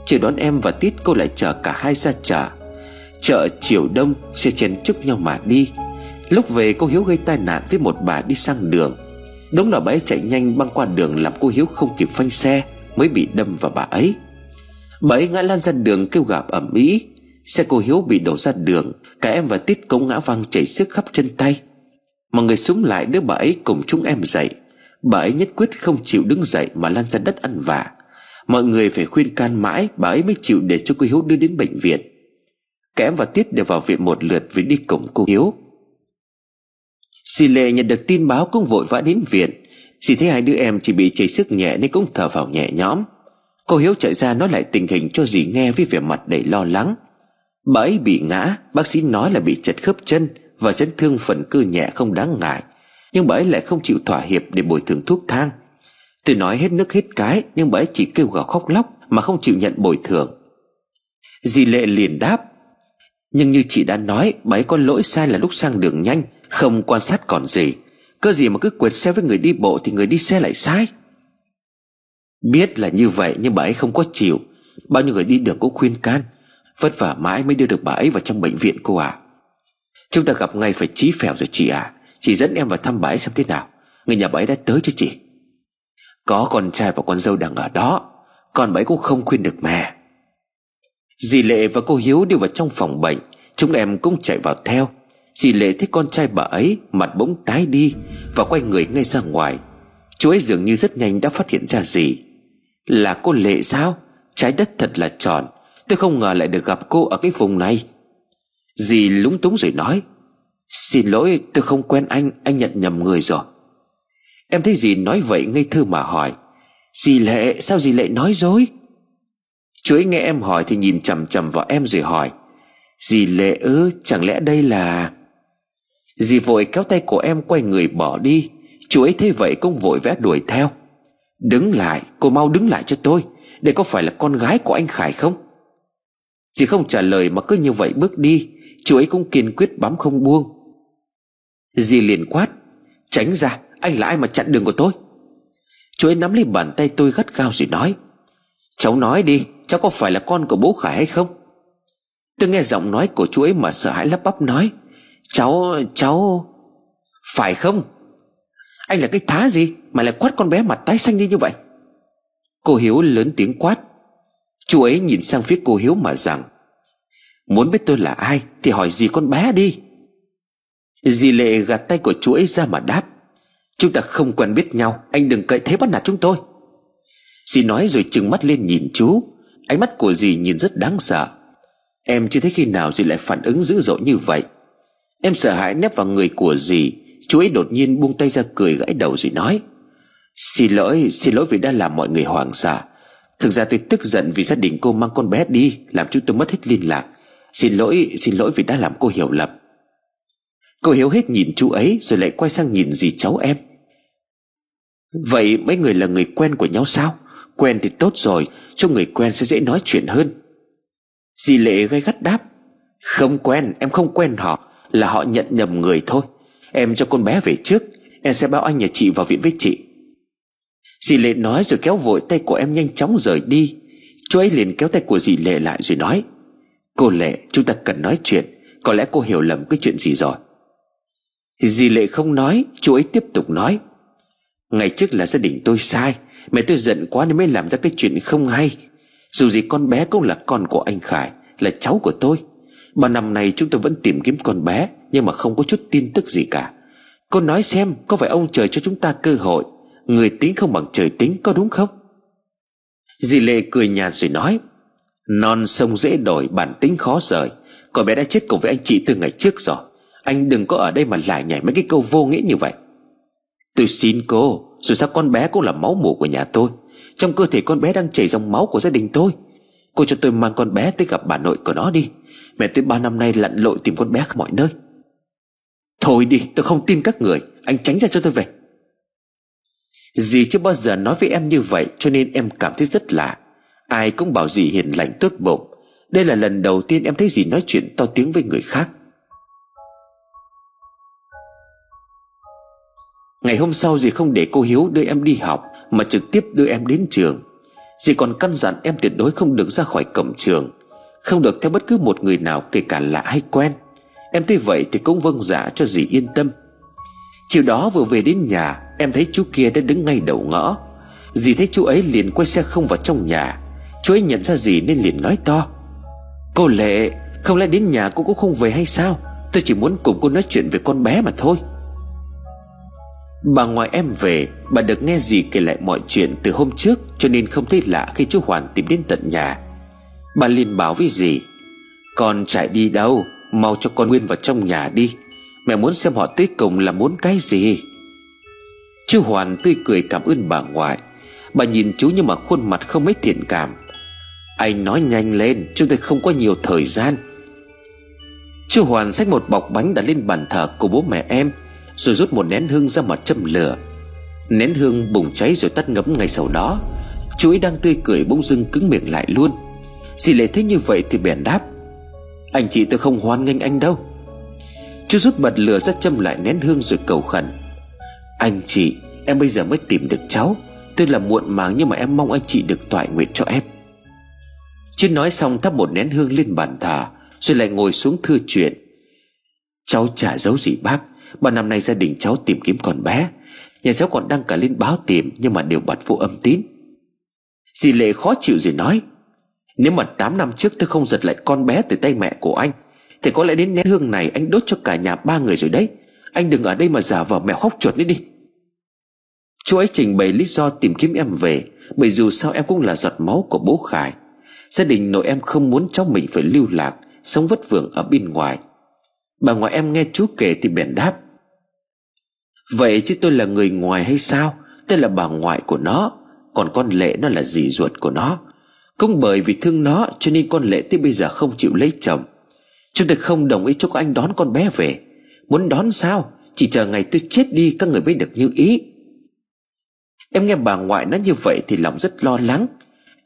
Chiều đón em và Tít, cô lại chở cả hai ra chợ. Chợ chiều đông, xe chen chúc nhau mà đi. Lúc về, cô Hiếu gây tai nạn với một bà đi sang đường. Đúng là bà ấy chạy nhanh băng qua đường Làm cô Hiếu không kịp phanh xe, Mới bị đâm vào bà ấy. Bà ấy ngã lan ra đường kêu gạp ẩm ý Xe cô Hiếu bị đổ ra đường, Cả em và Tít cũng ngã văng chảy sức khắp chân tay. Mọi người súng lại đứa bà ấy cùng chúng em dậy. Bà ấy nhất quyết không chịu đứng dậy Mà lăn ra đất ăn vạ. Mọi người phải khuyên can mãi, Bà ấy mới chịu để cho cô Hiếu đưa đến bệnh viện. Kém và Tiết đều vào viện một lượt Vì đi cùng cô Hiếu. Dì Lệ nhận được tin báo cũng vội vã đến viện. Dì thấy hai đứa em chỉ bị chảy sức nhẹ Nên cũng thở vào nhẹ nhõm. Cô Hiếu chạy ra nói lại tình hình cho dì nghe Với vẻ mặt đầy lo lắng. Bà ấy bị ngã, Bác sĩ nói là bị chật khớp chân Và chấn thương phần cơ nhẹ không đáng ngại. Nhưng bà ấy lại không chịu thỏa hiệp Để bồi thường thuốc thang. Tôi nói hết nước hết cái, Nhưng bà ấy chỉ kêu gào khóc lóc Mà không chịu nhận bồi thường. Dì Lệ liền đáp, Nhưng như chị đã nói Bà ấy có lỗi sai là lúc sang đường nhanh, Không quan sát còn gì. Cơ gì mà cứ quẹt xe với người đi bộ Thì người đi xe lại sai. Biết là như vậy nhưng bà ấy không có chịu. Bao nhiêu người đi đường cũng khuyên can, Vất vả mãi mới đưa được bà ấy vào trong bệnh viện cô à Chúng ta gặp ngay phải trí phèo rồi chị à Chị dẫn em vào thăm bà ấy xem thế nào. Người nhà bà ấy đã tới cho chị? Có con trai và con dâu đang ở đó. Còn bà ấy cũng không khuyên được mẹ. Dì Lệ và cô Hiếu đi vào trong phòng bệnh. Chúng em cũng chạy vào theo. Dì Lệ thấy con trai bà ấy Mặt bỗng tái đi Và quay người ngay ra ngoài. Chú ấy dường như rất nhanh đã phát hiện ra gì Là cô Lệ sao? Trái đất thật là tròn. Tôi không ngờ lại được gặp cô ở cái vùng này. Dì lúng túng rồi nói. Xin lỗi, tôi không quen anh Anh nhận nhầm người rồi. Em thấy dì nói vậy ngây thơ mà hỏi, Dì Lệ, sao dì Lệ nói dối? Chú ấy nghe em hỏi Thì nhìn chầm chầm vào em rồi hỏi, Dì Lệ ư, chẳng lẽ đây là Dì vội kéo tay của em quay người bỏ đi. Chú ấy thấy vậy cũng vội vẽ đuổi theo. Đứng lại, Cô mau đứng lại cho tôi, Đây có phải là con gái của anh Khải không? Dì không trả lời mà cứ như vậy bước đi. Chú ấy cũng kiên quyết bám không buông. Dì liền quát, Tránh ra, anh là ai mà chặn đường của tôi? Chú ấy nắm lấy bàn tay tôi gắt gao rồi nói, Cháu nói đi, Cháu có phải là con của bố Khải hay không? Tôi nghe giọng nói của chú ấy mà sợ hãi lắp bắp nói, Cháu cháu, Phải không? Anh là cái thá gì Mà lại quát con bé mặt tái xanh đi như vậy? Cô Hiếu lớn tiếng quát. Chú ấy nhìn sang phía cô Hiếu mà rằng Muốn biết tôi là ai Thì hỏi gì con bé đi. Dì Lệ gạt tay của chú ấy ra mà đáp. Chúng ta không quen biết nhau Anh đừng cậy thế bắt nạt chúng tôi. Dì nói rồi trừng mắt lên nhìn chú. Ánh mắt của dì nhìn rất đáng sợ. Em chưa thấy khi nào dì lại phản ứng dữ dội như vậy. Em sợ hãi nép vào người của dì. Chú ấy đột nhiên buông tay ra cười gãi đầu rồi nói. Xin lỗi, xin lỗi vì đã làm mọi người hoảng sợ. Thực ra tôi tức giận vì gia đình cô mang con bé đi Làm chúng tôi mất hết liên lạc. Xin lỗi, xin lỗi vì đã làm cô hiểu lầm. Cô Hiếu hết nhìn chú ấy Rồi lại quay sang nhìn dì cháu em. Vậy mấy người là người quen của nhau sao? Quen thì tốt rồi, Cho người quen sẽ dễ nói chuyện hơn. Dì Lệ gay gắt đáp, Không quen, em không quen họ, Là họ nhận nhầm người thôi. Em cho con bé về trước, Em sẽ báo anh nhà chị vào viện với chị. Dì Lệ nói rồi kéo vội tay của em nhanh chóng rời đi. Chú ấy liền kéo tay của dì Lệ lại rồi nói, Cô Lệ, chúng ta cần nói chuyện. Có lẽ cô hiểu lầm cái chuyện gì rồi. Dì Lệ không nói, Chú ấy tiếp tục nói. Ngày trước là gia đình tôi sai, Mẹ tôi giận quá nên mới làm ra cái chuyện không hay. Dù gì con bé cũng là con của anh Khải, Là cháu của tôi. Bao năm nay chúng tôi vẫn tìm kiếm con bé, Nhưng mà không có chút tin tức gì cả. Con nói xem, có phải ông trời cho chúng ta cơ hội? Người tính không bằng trời tính, có đúng không? Dì Lệ cười nhạt rồi nói, Non sông dễ đổi, bản tính khó rời. Con bé đã chết cùng với anh chị từ ngày trước rồi. Anh đừng có ở đây mà lại nhảy mấy cái câu vô nghĩa như vậy. Tôi xin cô, Dù sao con bé cũng là máu mủ của nhà tôi. Trong cơ thể con bé đang chảy dòng máu của gia đình tôi. Cô cho tôi mang con bé tới gặp bà nội của nó đi. Mẹ tôi ba năm nay lặn lội tìm con bé khắp mọi nơi. Thôi đi, tôi không tin các người. Anh tránh ra cho tôi về. Dì chưa bao giờ nói với em như vậy, Cho nên em cảm thấy rất lạ. Ai cũng bảo dì hiền lành tốt bụng. Đây là lần đầu tiên em thấy dì nói chuyện to tiếng với người khác. Ngày hôm sau dì không để cô Hiếu đưa em đi học, Mà trực tiếp đưa em đến trường. Dì còn căn dặn em tuyệt đối không được ra khỏi cổng trường, Không được theo bất cứ một người nào kể cả lạ hay quen. Em thấy vậy thì cũng vâng giả dạ cho dì yên tâm. Chiều đó vừa về đến nhà, Em thấy chú kia đã đứng ngay đầu ngõ. Dì thấy chú ấy liền quay xe không vào trong nhà. Chú ấy nhận ra dì nên liền nói to, Cô Lệ, Không lẽ đến nhà cô cũng không về hay sao? Tôi chỉ muốn cùng cô nói chuyện về con bé mà thôi. Bà ngoại em về, Bà được nghe gì kể lại mọi chuyện từ hôm trước Cho nên không thấy lạ khi chú Hoàn tìm đến tận nhà. Bà liền bảo với dì, Con chạy đi đâu? Mau cho con Nguyên vào trong nhà đi. Mẹ muốn xem họ tới cùng là muốn cái gì? Chú Hoàn tươi cười cảm ơn bà ngoại. Bà nhìn chú nhưng mà khuôn mặt không mấy thiện cảm. Anh nói nhanh lên, Chúng tôi không có nhiều thời gian. Chú Hoàn xách một bọc bánh đã lên bàn thờ của bố mẹ em. Rồi rút một nén hương ra mặt châm lửa. Nén hương bùng cháy rồi tắt ngấm ngay sau đó. Chú ấy đang tươi cười bỗng dưng cứng miệng lại luôn. Dì lệ thấy như vậy thì bèn đáp. Anh chị tôi không hoan nghênh anh đâu. Chú rút bật lửa ra châm lại nén hương rồi cầu khẩn. Anh chị, Em bây giờ mới tìm được cháu. Tôi là muộn màng nhưng mà em mong anh chị được toại nguyện cho em. Chứ nói xong thắp một nén hương lên bàn thờ, Rồi lại ngồi xuống thưa chuyện. Cháu chả giấu gì bác. Ba năm nay gia đình cháu tìm kiếm con bé. Nhà cháu còn đăng cả lên báo tìm, Nhưng mà đều bật vô âm tín. Dì Lệ khó chịu rồi nói, Nếu mà 8 năm trước tôi không giật lại con bé từ tay mẹ của anh, Thì có lẽ đến nén hương này anh đốt cho cả nhà ba người rồi đấy. Anh đừng ở đây mà giả vờ mẹ khóc chuột nữa đi. Chú ấy trình bày lý do tìm kiếm em về, Bởi dù sao em cũng là giọt máu của bố Khải. Gia đình nội em không muốn cháu mình phải lưu lạc, Sống vất vưởng ở bên ngoài. Bà ngoại em nghe chú kể thì bèn đáp Vậy chứ tôi là người ngoài hay sao? Tôi là bà ngoại của nó. Còn con Lệ nó là dì ruột của nó. Cũng bởi vì thương nó, Cho nên con Lệ tới bây giờ không chịu lấy chồng. Chúng tôi không đồng ý cho các anh đón con bé về. Muốn đón sao? Chỉ chờ ngày tôi chết đi, các người mới được như ý. Em nghe bà ngoại nói như vậy thì lòng rất lo lắng.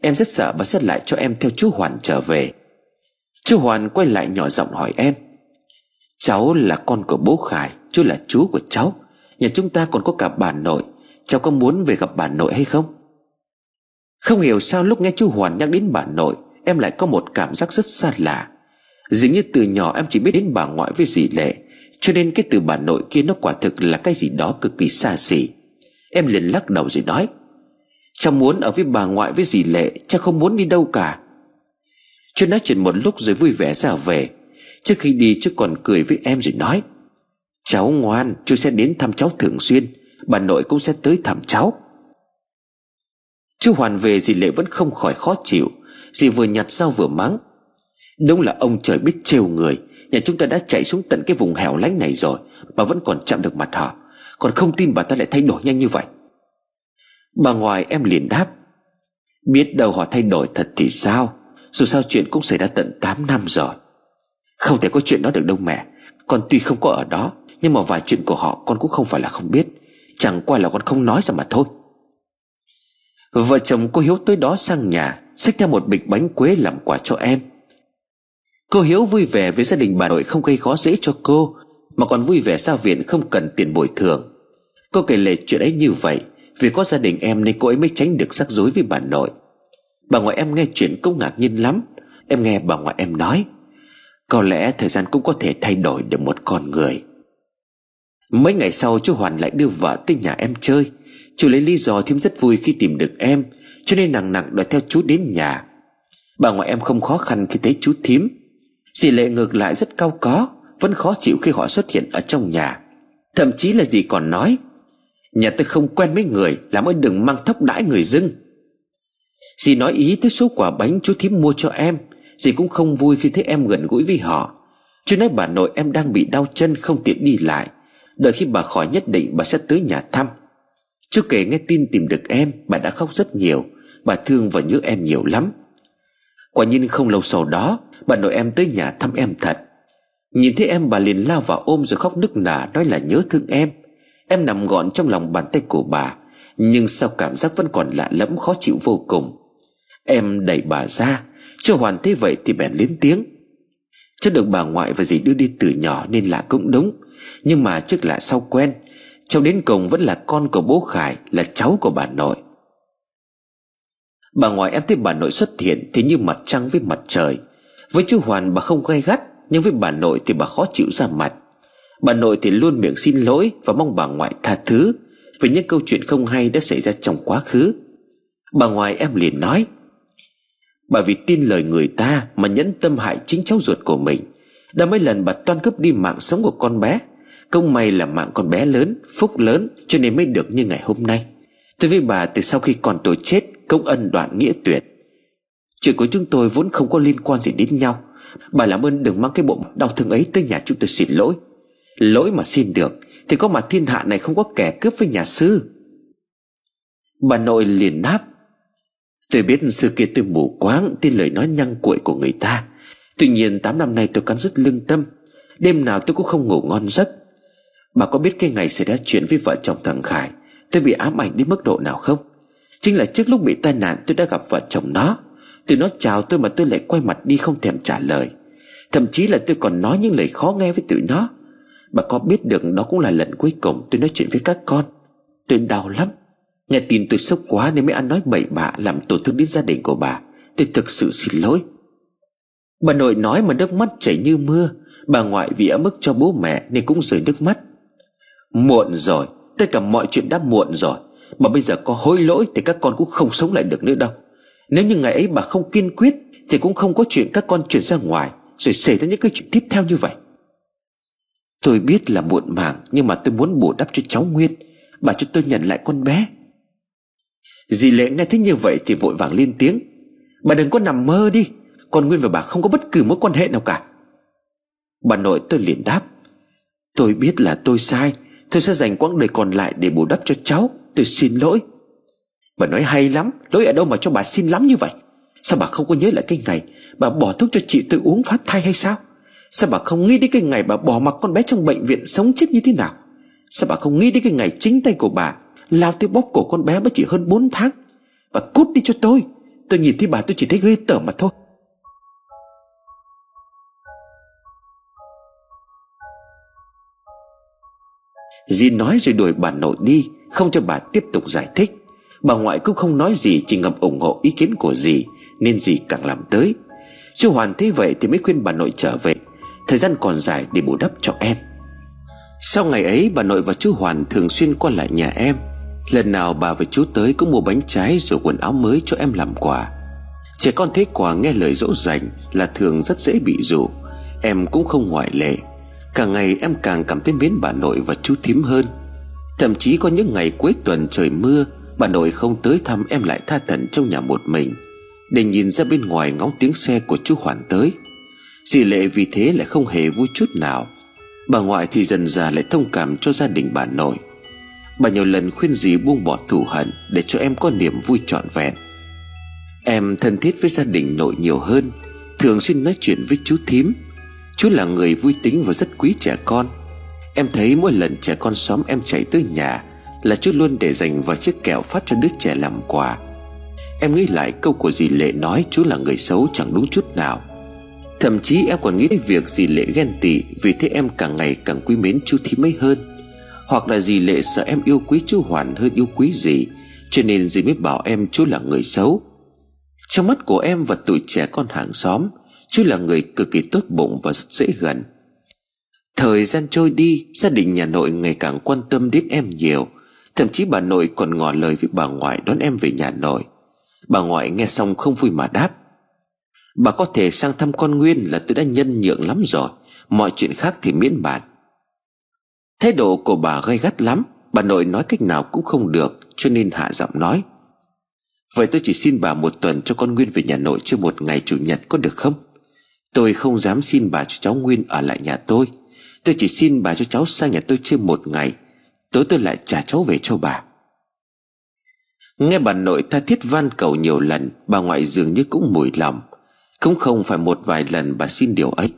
Em rất sợ bà sẽ lại cho em theo chú Hoàn trở về. Chú Hoàn quay lại nhỏ giọng hỏi em. Cháu là con của bố Khải, Chú là chú của cháu. Nhà chúng ta còn có cả bà nội. Cháu có muốn về gặp bà nội hay không? Không hiểu sao lúc nghe chú Hoàn nhắc đến bà nội, Em lại có một cảm giác rất xa lạ. Dường như từ nhỏ em chỉ biết đến bà ngoại với dì Lệ, Cho nên cái từ bà nội kia nó quả thực là cái gì đó cực kỳ xa xỉ. Em liền lắc đầu rồi nói, Cháu muốn ở với bà ngoại với dì Lệ, Cháu không muốn đi đâu cả. Chú nói chuyện một lúc rồi vui vẻ ra về. Trước khi đi, chú còn cười với em rồi nói Cháu ngoan, Chú sẽ đến thăm cháu thường xuyên. Bà nội cũng sẽ tới thăm cháu. Chú Hoàn về dì Lệ vẫn không khỏi khó chịu. Dì vừa nhặt sao vừa mắng. Đúng là ông trời biết trêu người. Nhà chúng ta đã chạy xuống tận cái vùng hẻo lánh này rồi, Mà vẫn còn chạm được mặt họ. Còn không tin bà ta lại thay đổi nhanh như vậy. Bà ngoài em liền đáp. Biết đâu họ thay đổi thật thì sao? Dù sao chuyện cũng xảy ra tận 8 năm rồi. Không thể có chuyện đó được đâu mẹ. Con tuy không có ở đó nhưng mà vài chuyện của họ con cũng không phải là không biết. Chẳng qua là con không nói ra mà thôi. Vợ chồng cô Hiếu tới đó sang nhà, Xách theo một bịch bánh quế làm quà cho em. Cô Hiếu vui vẻ với gia đình bà nội không gây khó dễ cho cô, Mà còn vui vẻ ra viện không cần tiền bồi thường. Cô kể lệ chuyện ấy như vậy, Vì có gia đình em nên cô ấy mới tránh được rắc rối với bà nội. Bà ngoại em nghe chuyện cũng ngạc nhiên lắm. Em nghe bà ngoại em nói, Có lẽ thời gian cũng có thể thay đổi được một con người. Mấy ngày sau chú Hoàn lại đưa vợ tới nhà em chơi. Chú lấy lý do thêm rất vui khi tìm được em, Cho nên nặng nặng đòi theo chú đến nhà. Bà ngoại em không khó khăn khi thấy chú thím. Dì Lệ ngược lại rất cao có, Vẫn khó chịu khi họ xuất hiện ở trong nhà. Thậm chí là dì còn nói, Nhà tôi không quen mấy người, Làm ơn đừng mang thóc đãi người dưng. Dì nói ý tới số quả bánh chú thím mua cho em. Dì cũng không vui khi thấy em gần gũi với họ. Chú nói bà nội em đang bị đau chân, không tiện đi lại. Đợi khi bà khỏi nhất định, bà sẽ tới nhà thăm. Chưa kể nghe tin tìm được em, Bà đã khóc rất nhiều. Bà thương và nhớ em nhiều lắm. Quả nhiên không lâu sau đó, Bà nội em tới nhà thăm em thật. Nhìn thấy em, bà liền lao vào ôm rồi khóc nức nở, Nói là nhớ thương em. Em nằm gọn trong lòng bàn tay của bà, Nhưng sao cảm giác vẫn còn lạ lẫm khó chịu vô cùng. Em đẩy bà ra, Chưa hoàn thế vậy thì bèn lên tiếng. Chắc được bà ngoại và dì đưa đi từ nhỏ Nên lạ cũng đúng. Nhưng mà trước lạ sau quen, Cháu đến cùng vẫn là con của bố Khải, Là cháu của bà nội. Bà ngoại em thấy bà nội xuất hiện Thì như mặt trăng với mặt trời. Với chú Hoàn bà không gay gắt, Nhưng với bà nội thì bà khó chịu ra mặt. Bà nội thì luôn miệng xin lỗi Và mong bà ngoại tha thứ Về những câu chuyện không hay đã xảy ra trong quá khứ. Bà ngoại em liền nói, Bà vì tin lời người ta Mà nhẫn tâm hại chính cháu ruột của mình. Đã mấy lần bà toan cướp đi mạng sống của con bé Công may là mạng con bé lớn, Phúc lớn, cho nên mới được như ngày hôm nay. Tôi với bà từ sau khi con tôi chết Công ân đoạn nghĩa tuyệt. Chuyện của chúng tôi vốn không có liên quan gì đến nhau. Bà làm ơn đừng mang cái bộ đau thương ấy Tới nhà chúng tôi xin lỗi. Lỗi mà xin được, Thì có mà thiên hạ này không có kẻ cướp với nhà sư. Bà nội liền đáp, Tôi biết xưa kia tôi mù quáng Tin lời nói nhăng cuội của người ta. Tuy nhiên 8 năm nay tôi cắn rất lương tâm, Đêm nào tôi cũng không ngủ ngon giấc. Bà có biết cái ngày xảy ra chuyện với vợ chồng thằng Khải, Tôi bị ám ảnh đến mức độ nào không? Chính là trước lúc bị tai nạn, tôi đã gặp vợ chồng nó. Từ nó chào tôi mà tôi lại quay mặt đi không thèm trả lời. Thậm chí là tôi còn nói những lời khó nghe với tụi nó. Bà có biết được đó cũng là lần cuối cùng tôi nói chuyện với các con. Tôi đau lắm. Nghe tin tôi sốc quá nên mới ăn nói bậy bạ, Làm tổn thương đến gia đình của bà. Tôi thực sự xin lỗi. Bà nội nói mà nước mắt chảy như mưa. Bà ngoại vì ấm ức cho bố mẹ Nên cũng rơi nước mắt. Muộn rồi, Tất cả mọi chuyện đã muộn rồi. Mà bây giờ có hối lỗi thì các con cũng không sống lại được nữa đâu. Nếu như ngày ấy bà không kiên quyết, Thì cũng không có chuyện các con chuyển ra ngoài, Rồi xảy ra những cái chuyện tiếp theo như vậy. Tôi biết là muộn màng, Nhưng mà tôi muốn bù đắp cho cháu Nguyên. Bà cho tôi nhận lại con bé. Dì lệ nghe thấy như vậy Thì vội vàng lên tiếng. Bà đừng có nằm mơ đi, Con Nguyên và bà không có bất cứ mối quan hệ nào cả. Bà nội tôi liền đáp. Tôi biết là tôi sai Tôi sẽ dành quãng đời còn lại để bù đắp cho cháu. Tôi xin lỗi. Bà nói hay lắm. Lỗi ở đâu mà cho bà xin lắm như vậy? Sao bà không có nhớ lại cái ngày Bà bỏ thuốc cho chị tôi uống phát thai hay sao? Sao bà không nghĩ đến cái ngày bà bỏ mặc con bé trong bệnh viện sống chết như thế nào? Sao bà không nghĩ đến cái ngày chính tay của bà Lao tới bóp cổ con bé mới chỉ hơn 4 tháng? Bà cút đi cho tôi. Tôi nhìn thấy bà tôi chỉ thấy ghê tởm mà thôi. Di nói rồi đuổi bà nội đi, Không cho bà tiếp tục giải thích. Bà ngoại cũng không nói gì, Chỉ ngầm ủng hộ ý kiến của dì, Nên dì càng làm tới. Chú Hoàn thấy vậy thì mới khuyên bà nội trở về. Thời gian còn dài để bù đắp cho em. Sau ngày ấy, bà nội và chú Hoàn thường xuyên qua lại nhà em. Lần nào bà và chú tới cũng mua bánh trái rồi quần áo mới cho em làm quà. Trẻ con thấy quà nghe lời dỗ dành là thường rất dễ bị dụ. Em cũng không ngoại lệ. Càng ngày em càng cảm thấy mến bà nội và chú thím hơn. Thậm chí có những ngày cuối tuần trời mưa, Bà nội không tới thăm em lại tha thẩn trong nhà một mình, Để nhìn ra bên ngoài ngóng tiếng xe của chú Hoàn tới. Dì Lệ vì thế lại không hề vui chút nào. Bà ngoại thì dần già lại thông cảm cho gia đình bà nội. Bà nhiều lần khuyên dì buông bỏ thù hận Để cho em có niềm vui trọn vẹn. Em thân thiết với gia đình nội nhiều hơn, Thường xuyên nói chuyện với chú thím. Chú là người vui tính và rất quý trẻ con. Em thấy mỗi lần trẻ con xóm em chạy tới nhà Là chú luôn để dành vào chiếc kẹo phát cho đứa trẻ làm quà. Em nghĩ lại câu của dì Lệ nói chú là người xấu chẳng đúng chút nào. Thậm chí em còn nghĩ đến việc dì Lệ ghen tị Vì thế em càng ngày càng quý mến chú thím mấy hơn. Hoặc là dì Lệ sợ em yêu quý chú Hoàn hơn yêu quý dì, Cho nên dì mới bảo em chú là người xấu. Trong mắt của em và tụi trẻ con hàng xóm Chú là người cực kỳ tốt bụng và rất dễ gần. Thời gian trôi đi, Gia đình nhà nội ngày càng quan tâm đến em nhiều. Thậm chí bà nội còn ngỏ lời với bà ngoại đón em về nhà nội. Bà ngoại nghe xong không vui mà đáp. Bà có thể sang thăm con Nguyên là tôi đã nhân nhượng lắm rồi. Mọi chuyện khác thì miễn bàn. Thái độ của bà gay gắt lắm. Bà nội nói cách nào cũng không được, Cho nên hạ giọng nói. Vậy tôi chỉ xin bà một tuần cho con Nguyên về nhà nội Chưa một ngày chủ nhật có được không? Tôi không dám xin bà cho cháu Nguyên ở lại nhà tôi. Tôi chỉ xin bà cho cháu sang nhà tôi chơi một ngày. Tối tôi lại trả cháu về cho bà. Nghe bà nội tha thiết van cầu nhiều lần, Bà ngoại dường như cũng mùi lòng. Cũng không phải một vài lần bà xin điều ấy.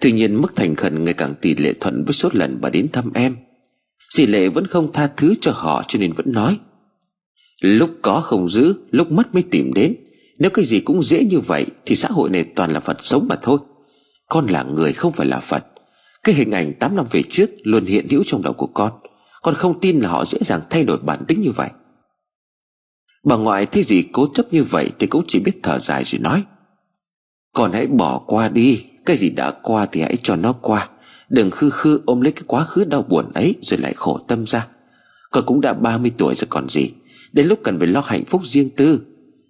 Tuy nhiên mức thành khẩn ngày càng tỷ lệ thuận với số lần bà đến thăm em. Dì Lệ vẫn không tha thứ cho họ cho nên vẫn nói. Lúc có không giữ, Lúc mất mới tìm đến. Nếu cái gì cũng dễ như vậy Thì xã hội này toàn là Phật sống mà thôi. Con là người không phải là Phật. Cái hình ảnh 8 năm về trước Luôn hiện hữu trong đầu của con. Con không tin là họ dễ dàng thay đổi bản tính như vậy. Bà ngoại thấy gì cố chấp như vậy Thì cũng chỉ biết thở dài rồi nói. Con hãy bỏ qua đi. Cái gì đã qua thì hãy cho nó qua. Đừng khư khư ôm lấy cái quá khứ đau buồn ấy Rồi lại khổ tâm ra. Con cũng đã 30 tuổi rồi còn gì. Đến lúc cần phải lo hạnh phúc riêng tư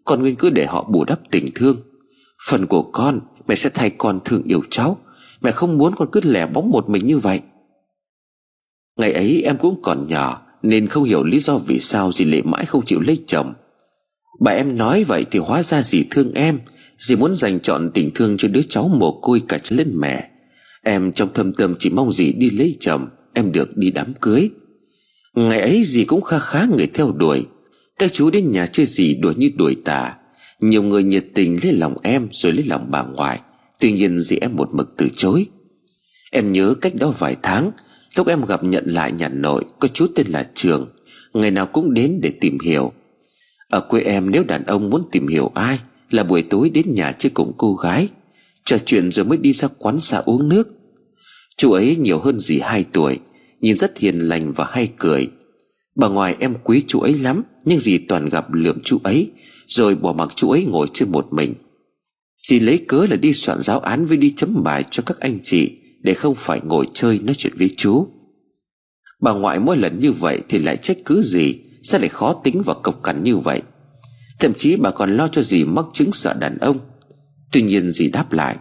con Nguyên cứ để họ bù đắp tình thương. Phần của con, Mẹ sẽ thay con thương yêu cháu. Mẹ không muốn con cứ lẻ bóng một mình như vậy. Ngày ấy em cũng còn nhỏ, Nên không hiểu lý do vì sao dì Lệ mãi không chịu lấy chồng. Bà em nói vậy thì hóa ra dì thương em. Dì muốn dành chọn tình thương cho đứa cháu mồ côi cả lên mẹ. Em trong thâm tâm chỉ mong dì đi lấy chồng, Em được đi đám cưới. Ngày ấy dì cũng kha khá người theo đuổi. Các chú đến nhà chơi gì đuổi như đuổi tà. Nhiều người nhiệt tình lấy lòng em Rồi lấy lòng bà ngoại. Tuy nhiên dì em một mực từ chối. Em nhớ cách đó vài tháng, Lúc em gặp nhận lại nhà nội, Có chú tên là Trường. Ngày nào cũng đến để tìm hiểu. Ở quê em nếu đàn ông muốn tìm hiểu ai, Là buổi tối đến nhà chơi cùng cô gái. Trò chuyện rồi mới đi ra quán xa uống nước. Chú ấy nhiều hơn dì hai tuổi, Nhìn rất hiền lành và hay cười. Bà ngoài em quý chú ấy lắm, Nhưng dì toàn gặp lượm chú ấy, Rồi bỏ mặc chú ấy ngồi chơi một mình. Dì lấy cớ là đi soạn giáo án Với đi chấm bài cho các anh chị, Để không phải ngồi chơi nói chuyện với chú. Bà ngoại mỗi lần như vậy Thì lại trách cứ gì Sao lại khó tính và cộc cằn như vậy? Thậm chí bà còn lo cho dì mắc chứng sợ đàn ông. Tuy nhiên dì đáp lại,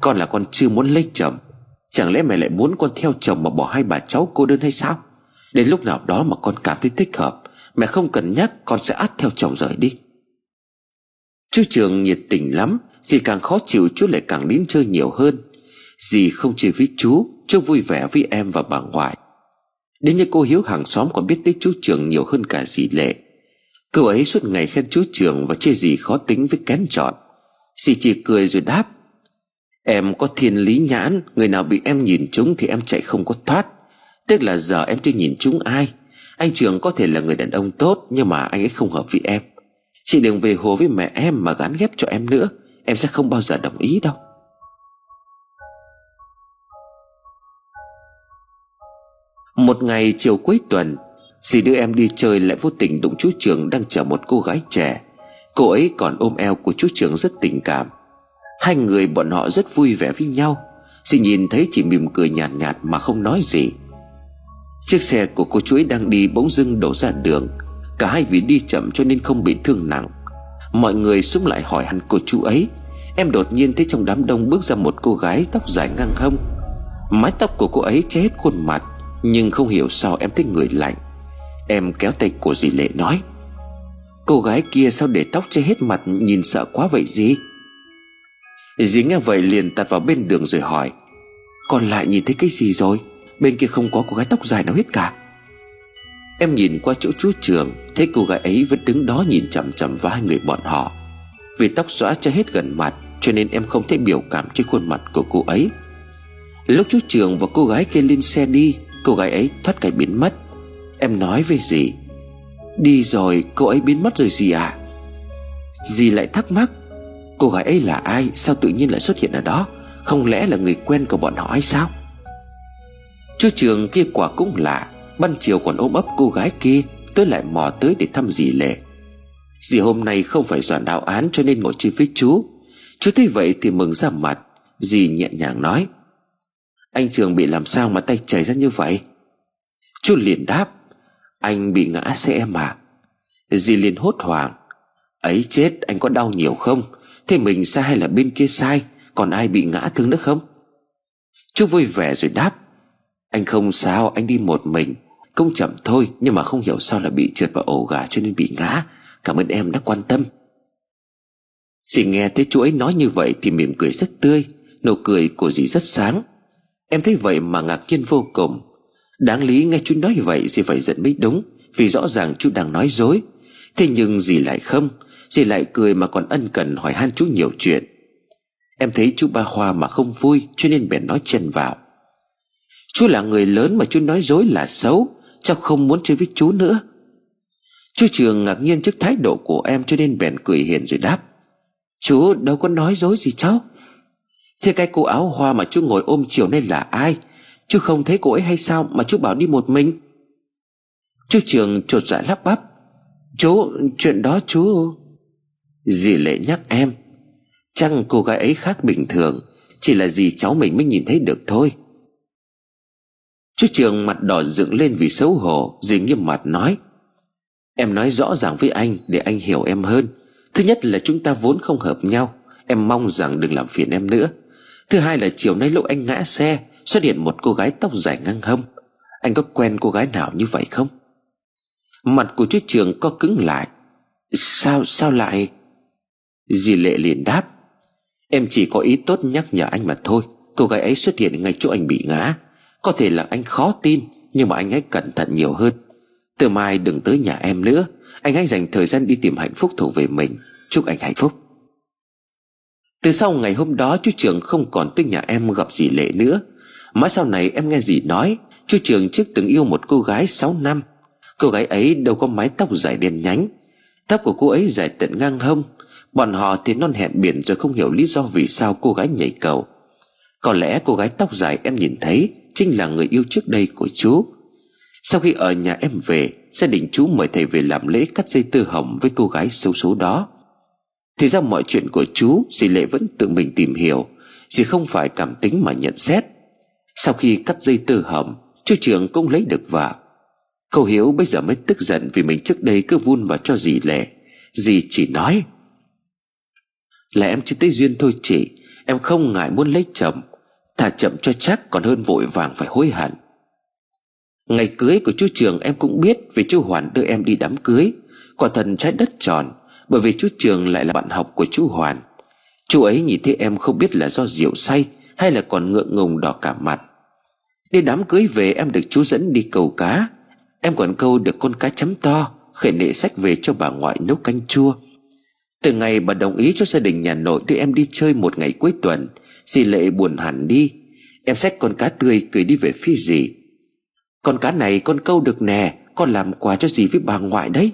Con là con chưa muốn lấy chồng, Chẳng lẽ mẹ lại muốn con theo chồng Mà bỏ hai bà cháu cô đơn hay sao? Đến lúc nào đó mà con cảm thấy thích hợp, Mẹ không cần nhắc, con sẽ át theo chồng rời đi. Chú Trường nhiệt tình lắm, Dì càng khó chịu, chú lại càng đến chơi nhiều hơn. Dì không chỉ với chú Chú vui vẻ với em và bà ngoại. Đến như cô Hiếu hàng xóm còn biết tới chú Trường nhiều hơn cả dì Lệ. Cô ấy suốt ngày khen chú Trường Và chê dì khó tính với kén chọn. Dì chỉ cười rồi đáp, Em có thiên lý nhãn, Người nào bị em nhìn chúng thì em chạy không có thoát. Tức là giờ em chưa nhìn chúng ai. Anh Trường có thể là người đàn ông tốt, Nhưng mà anh ấy không hợp với em. Chị đừng về hồ với mẹ em mà gắn ghép cho em nữa. Em sẽ không bao giờ đồng ý đâu. Một ngày chiều cuối tuần, Dì đưa em đi chơi lại vô tình đụng chú Trường đang chở một cô gái trẻ. Cô ấy còn ôm eo của chú Trường rất tình cảm. Hai người bọn họ rất vui vẻ với nhau. Dì nhìn thấy chị mỉm cười nhạt nhạt mà không nói gì. Chiếc xe của cô chuối đang đi bỗng dưng đổ ra đường. Cả hai vì đi chậm cho nên không bị thương nặng. Mọi người xúm lại hỏi hẳn cô chú ấy. Em đột nhiên thấy trong đám đông bước ra một cô gái tóc dài ngang hông. Mái tóc của cô ấy che hết khuôn mặt, Nhưng không hiểu sao em thấy người lạnh. Em kéo tay của dì Lệ nói, Cô gái kia sao để tóc che hết mặt, Nhìn sợ quá vậy gì Dì nghe vậy liền tạt vào bên đường rồi hỏi Còn lại nhìn thấy cái gì rồi? Bên kia không có cô gái tóc dài nào hết cả. Em nhìn qua chỗ chú trường, Thấy cô gái ấy vẫn đứng đó nhìn chằm chằm vào hai người bọn họ. Vì tóc xóa cho hết gần mặt, Cho nên em không thấy biểu cảm trên khuôn mặt của cô ấy. Lúc chú trường và cô gái kia lên xe đi, Cô gái ấy thoát cái biến mất. Em nói về gì Đi rồi, cô ấy biến mất rồi gì à? Dì lại thắc mắc, Cô gái ấy là ai? Sao tự nhiên lại xuất hiện ở đó? Không lẽ là người quen của bọn họ hay sao? Chú trường kia quả cũng lạ, Ban chiều còn ôm ấp cô gái kia, Tôi lại mò tới để thăm dì Lệ. Dì hôm nay không phải soạn đạo án Cho nên ngồi chi với chú. Chú thấy vậy thì mừng ra mặt, Dì nhẹ nhàng nói. Anh Trường bị làm sao mà tay chảy ra như vậy? Chú liền đáp, Anh bị ngã xe mà Dì liền hốt hoảng, Ấy chết anh có đau nhiều không? Thế mình sai hay là bên kia sai? Còn ai bị ngã thương nữa không? Chú vui vẻ rồi đáp anh không sao, anh đi một mình. Công chậm thôi, Nhưng mà không hiểu sao là bị trượt vào ổ gà cho nên bị ngã. Cảm ơn em đã quan tâm. Dì nghe thấy chú ấy nói như vậy Thì mỉm cười rất tươi. Nụ cười của dì rất sáng. Em thấy vậy mà ngạc nhiên vô cùng. Đáng lý nghe chú nói vậy Dì phải giận mới đúng, Vì rõ ràng chú đang nói dối. Thế nhưng dì lại không. Dì lại cười mà còn ân cần hỏi han chú nhiều chuyện. Em thấy chú ba Hoa mà không vui, Cho nên bèn nói chen vào. Chú là người lớn mà chú nói dối là xấu, Cháu không muốn chơi với chú nữa. Chú Trường ngạc nhiên trước thái độ của em, Cho nên bèn cười hiền rồi đáp Chú đâu có nói dối gì cháu. Thế cái cô áo hoa mà chú ngồi ôm chiều nay là ai? Chú không thấy cô ấy hay sao Mà chú bảo đi một mình? Chú Trường trột dạ lắp bắp Chú chuyện đó chú Dì lệ nhắc em, Chăng cô gái ấy khác bình thường, Chỉ là gì cháu mình mới nhìn thấy được thôi. Chú Trường mặt đỏ dựng lên vì xấu hổ Rồi nghiêm mặt nói, Em nói rõ ràng với anh để anh hiểu em hơn. Thứ nhất là chúng ta vốn không hợp nhau, Em mong rằng đừng làm phiền em nữa. Thứ hai là chiều nay lúc anh ngã xe, Xuất hiện một cô gái tóc dài ngang hông. Anh có quen cô gái nào như vậy không? Mặt của chú Trường có cứng lại, Sao sao lại? Dì Lệ liền đáp, Em chỉ có ý tốt nhắc nhở anh mà thôi, Cô gái ấy xuất hiện ngay chỗ anh bị ngã. Có thể là anh khó tin, Nhưng mà anh hãy cẩn thận nhiều hơn. Từ mai đừng tới nhà em nữa. Anh hãy dành thời gian đi tìm hạnh phúc thuộc về mình. Chúc anh hạnh phúc. Từ sau ngày hôm đó, chú Trường không còn tới nhà em gặp dì Lệ nữa. Mãi sau này em nghe dì nói, Chú Trường trước từng yêu một cô gái 6 năm. Cô gái ấy đâu có mái tóc dài đen nhánh. Tóc của cô ấy dài tận ngang hông. Bọn họ thì non hẹn biển rồi không hiểu lý do vì sao cô gái nhảy cầu. Có lẽ cô gái tóc dài em nhìn thấy Chính là người yêu trước đây của chú. Sau khi ở nhà em về Gia đình chú mời thầy về làm lễ cắt dây tư hồng với cô gái xấu số đó. Thì ra mọi chuyện của chú Dì Lệ vẫn tự mình tìm hiểu Dì không phải cảm tính mà nhận xét. Sau khi cắt dây tư hồng, Chú trưởng cũng lấy được vợ. Cô Hiếu bây giờ mới tức giận Vì mình trước đây cứ vun vào cho dì Lệ. Dì chỉ nói, là em chưa tới duyên thôi chị, Em không ngại muốn lấy chồng. Thả chậm cho chắc còn hơn vội vàng phải hối hận. Ngày cưới của chú Trường em cũng biết Vì chú Hoàn đưa em đi đám cưới, Quả thần trái đất tròn, Bởi vì chú Trường lại là bạn học của chú Hoàn. Chú ấy nhìn thấy em không biết là do rượu say Hay là còn ngượng ngùng đỏ cả mặt. Đi đám cưới về em được chú dẫn đi cầu cá, Em còn câu được con cá chấm to, Khởi nệ sách về cho bà ngoại nấu canh chua. Từ ngày bà đồng ý cho gia đình nhà nội đưa em đi chơi một ngày cuối tuần Dì Lệ buồn hẳn đi. Em xách con cá tươi cười đi về phía dì. Con cá này con câu được nè, Con làm quà cho dì với bà ngoại đấy.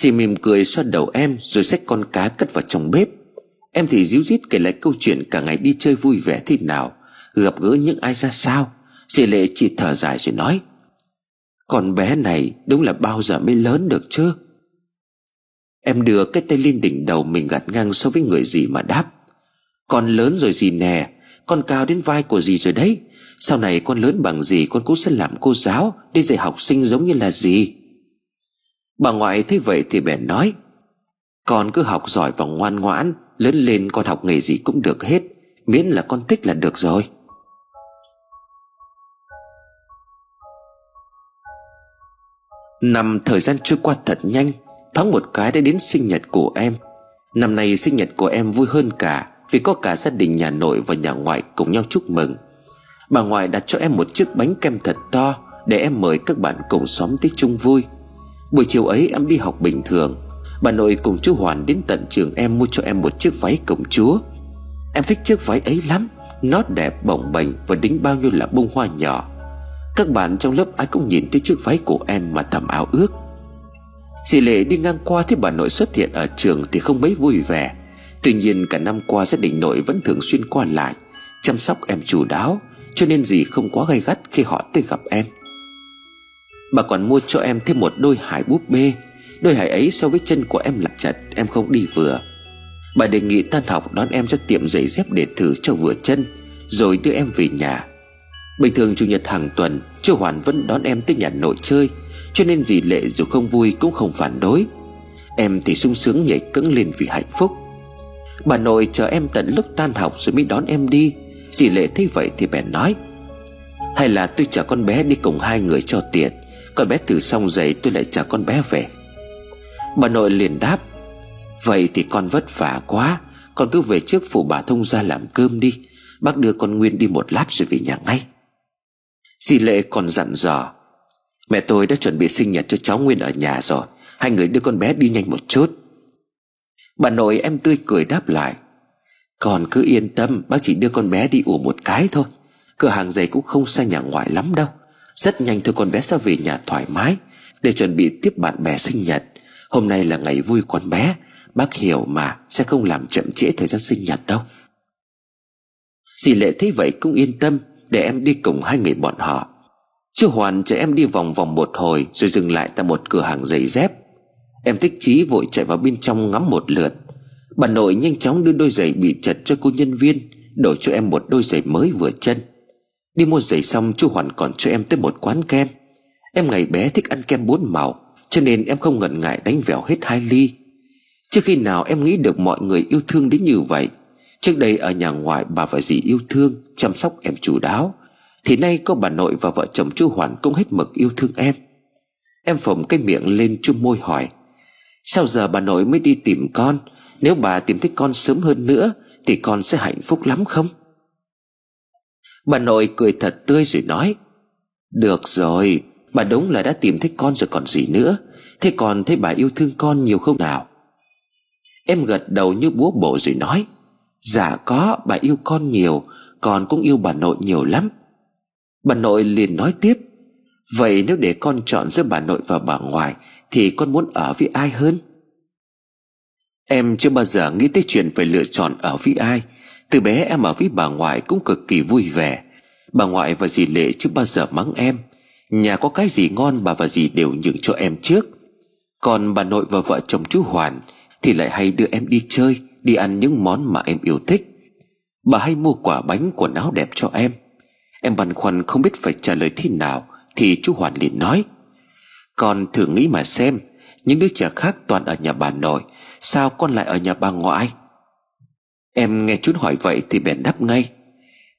Dì mỉm cười xoa đầu em Rồi xách con cá cất vào trong bếp. Em thì díu dít kể lại câu chuyện cả ngày đi chơi vui vẻ thế nào, Gặp gỡ những ai ra sao. Dì Lệ chỉ thở dài rồi nói, Con bé này đúng là bao giờ mới lớn được chứ? Em đưa cái tay lên đỉnh đầu mình gạt ngang so với người gì mà đáp con lớn rồi gì nè? Con cao đến vai của gì rồi đấy? Sau này con lớn bằng gì con cũng sẽ làm cô giáo Đi dạy học sinh giống như là gì? Bà ngoại thấy vậy thì bèn nói, Con cứ học giỏi và ngoan ngoãn, Lớn lên con học nghề gì cũng được hết, Miễn là con thích là được rồi. Năm thời gian trôi qua thật nhanh Thoáng một cái đã đến sinh nhật của em. Năm nay sinh nhật của em vui hơn cả. Vì có cả gia đình nhà nội và nhà ngoại cùng nhau chúc mừng. Bà ngoại đặt cho em một chiếc bánh kem thật to Để em mời các bạn cùng xóm tới chung vui. Buổi chiều ấy em đi học bình thường. Bà nội cùng chú Hoàn đến tận trường em mua cho em một chiếc váy công chúa. Em thích chiếc váy ấy lắm Nó đẹp, bồng bềnh và đính bao nhiêu là bông hoa nhỏ. Các bạn trong lớp ai cũng nhìn thấy chiếc váy của em mà thầm ao ước. Dì Lệ đi ngang qua thấy bà nội xuất hiện ở trường thì không mấy vui vẻ. Tuy nhiên cả năm qua gia đình nội vẫn thường xuyên qua lại, Chăm sóc em chủ đáo, Cho nên dì không quá gay gắt khi họ tới gặp em. Bà còn mua cho em thêm một đôi hải búp bê. Đôi hải ấy so với chân của em là chặt Em không đi vừa. Bà đề nghị tan học đón em ra tiệm giày dép để thử cho vừa chân, Rồi đưa em về nhà. Bình thường chủ nhật hàng tuần Chú Hoàn vẫn đón em tới nhà nội chơi, Cho nên dì Lệ dù không vui cũng không phản đối. Em thì sung sướng nhảy cẫng lên vì hạnh phúc. Bà nội chờ em tận lúc tan học rồi mới đón em đi. Dì Lệ thấy vậy thì bèn nói, Hay là tôi chở con bé đi cùng hai người cho tiện. Con bé thử xong giày tôi lại chở con bé về. Bà nội liền đáp, Vậy thì con vất vả quá. Con cứ về trước phủ bà thông ra làm cơm đi. Bác đưa con Nguyên đi một lát rồi về nhà ngay. Dì Lệ còn dặn dò, Mẹ tôi đã chuẩn bị sinh nhật cho cháu Nguyên ở nhà rồi. Hai người đưa con bé đi nhanh một chút. Bà nội em tươi cười đáp lại. Con cứ yên tâm, Bác chỉ đưa con bé đi ủ một cái thôi. Cửa hàng giày cũng không xa nhà ngoại lắm đâu. Rất nhanh thôi con bé sẽ về nhà thoải mái, Để chuẩn bị tiếp bạn bè sinh nhật. Hôm nay là ngày vui con bé. Bác hiểu mà, Sẽ không làm chậm trễ thời gian sinh nhật đâu. Dì Lệ thấy vậy cũng yên tâm, Để em đi cùng hai người bọn họ. Chú Hoàn cho em đi vòng vòng một hồi, Rồi dừng lại tại một cửa hàng giày dép. Em thích chí vội chạy vào bên trong ngắm một lượt. Bà nội nhanh chóng đưa đôi giày bị chật cho cô nhân viên, Đổi cho em một đôi giày mới vừa chân. Đi mua giày xong, chú Hoàn còn cho em tới một quán kem. Em ngày bé thích ăn kem bốn màu, Cho nên em không ngần ngại đánh vèo hết hai ly. Trước khi nào em nghĩ được mọi người yêu thương đến như vậy, Trước đây ở nhà ngoại bà và dì yêu thương, Chăm sóc em chủ đáo. Thì nay có bà nội và vợ chồng chú Hoàn cũng hết mực yêu thương em. Em phồng cái miệng lên chung môi hỏi Sao giờ bà nội mới đi tìm con? Nếu bà tìm thấy con sớm hơn nữa, Thì con sẽ hạnh phúc lắm không? Bà nội cười thật tươi rồi nói, Được rồi, Bà đúng là đã tìm thấy con rồi còn gì nữa. Thế còn thấy bà yêu thương con nhiều không nào? Em gật đầu như búa bổ rồi nói Dạ có, bà yêu con nhiều, Con cũng yêu bà nội nhiều lắm. Bà nội liền nói tiếp, Vậy nếu để con chọn giữa bà nội và bà ngoại thì con muốn ở với ai hơn? Em chưa bao giờ nghĩ tới chuyện phải lựa chọn ở với ai. Từ bé em ở với bà ngoại cũng cực kỳ vui vẻ. Bà ngoại và dì Lệ chưa bao giờ mắng em. Nhà có cái gì ngon bà và dì đều nhường cho em trước. Còn bà nội và vợ chồng chú Hoàn Thì lại hay đưa em đi chơi, Đi ăn những món mà em yêu thích. Bà hay mua quả bánh quần áo đẹp cho em. Em băn khoăn không biết phải trả lời thế nào Thì chú Hoàn liền nói. Con thử nghĩ mà xem, Những đứa trẻ khác toàn ở nhà bà nội, Sao con lại ở nhà bà ngoại? Em nghe chú hỏi vậy thì bèn đáp ngay.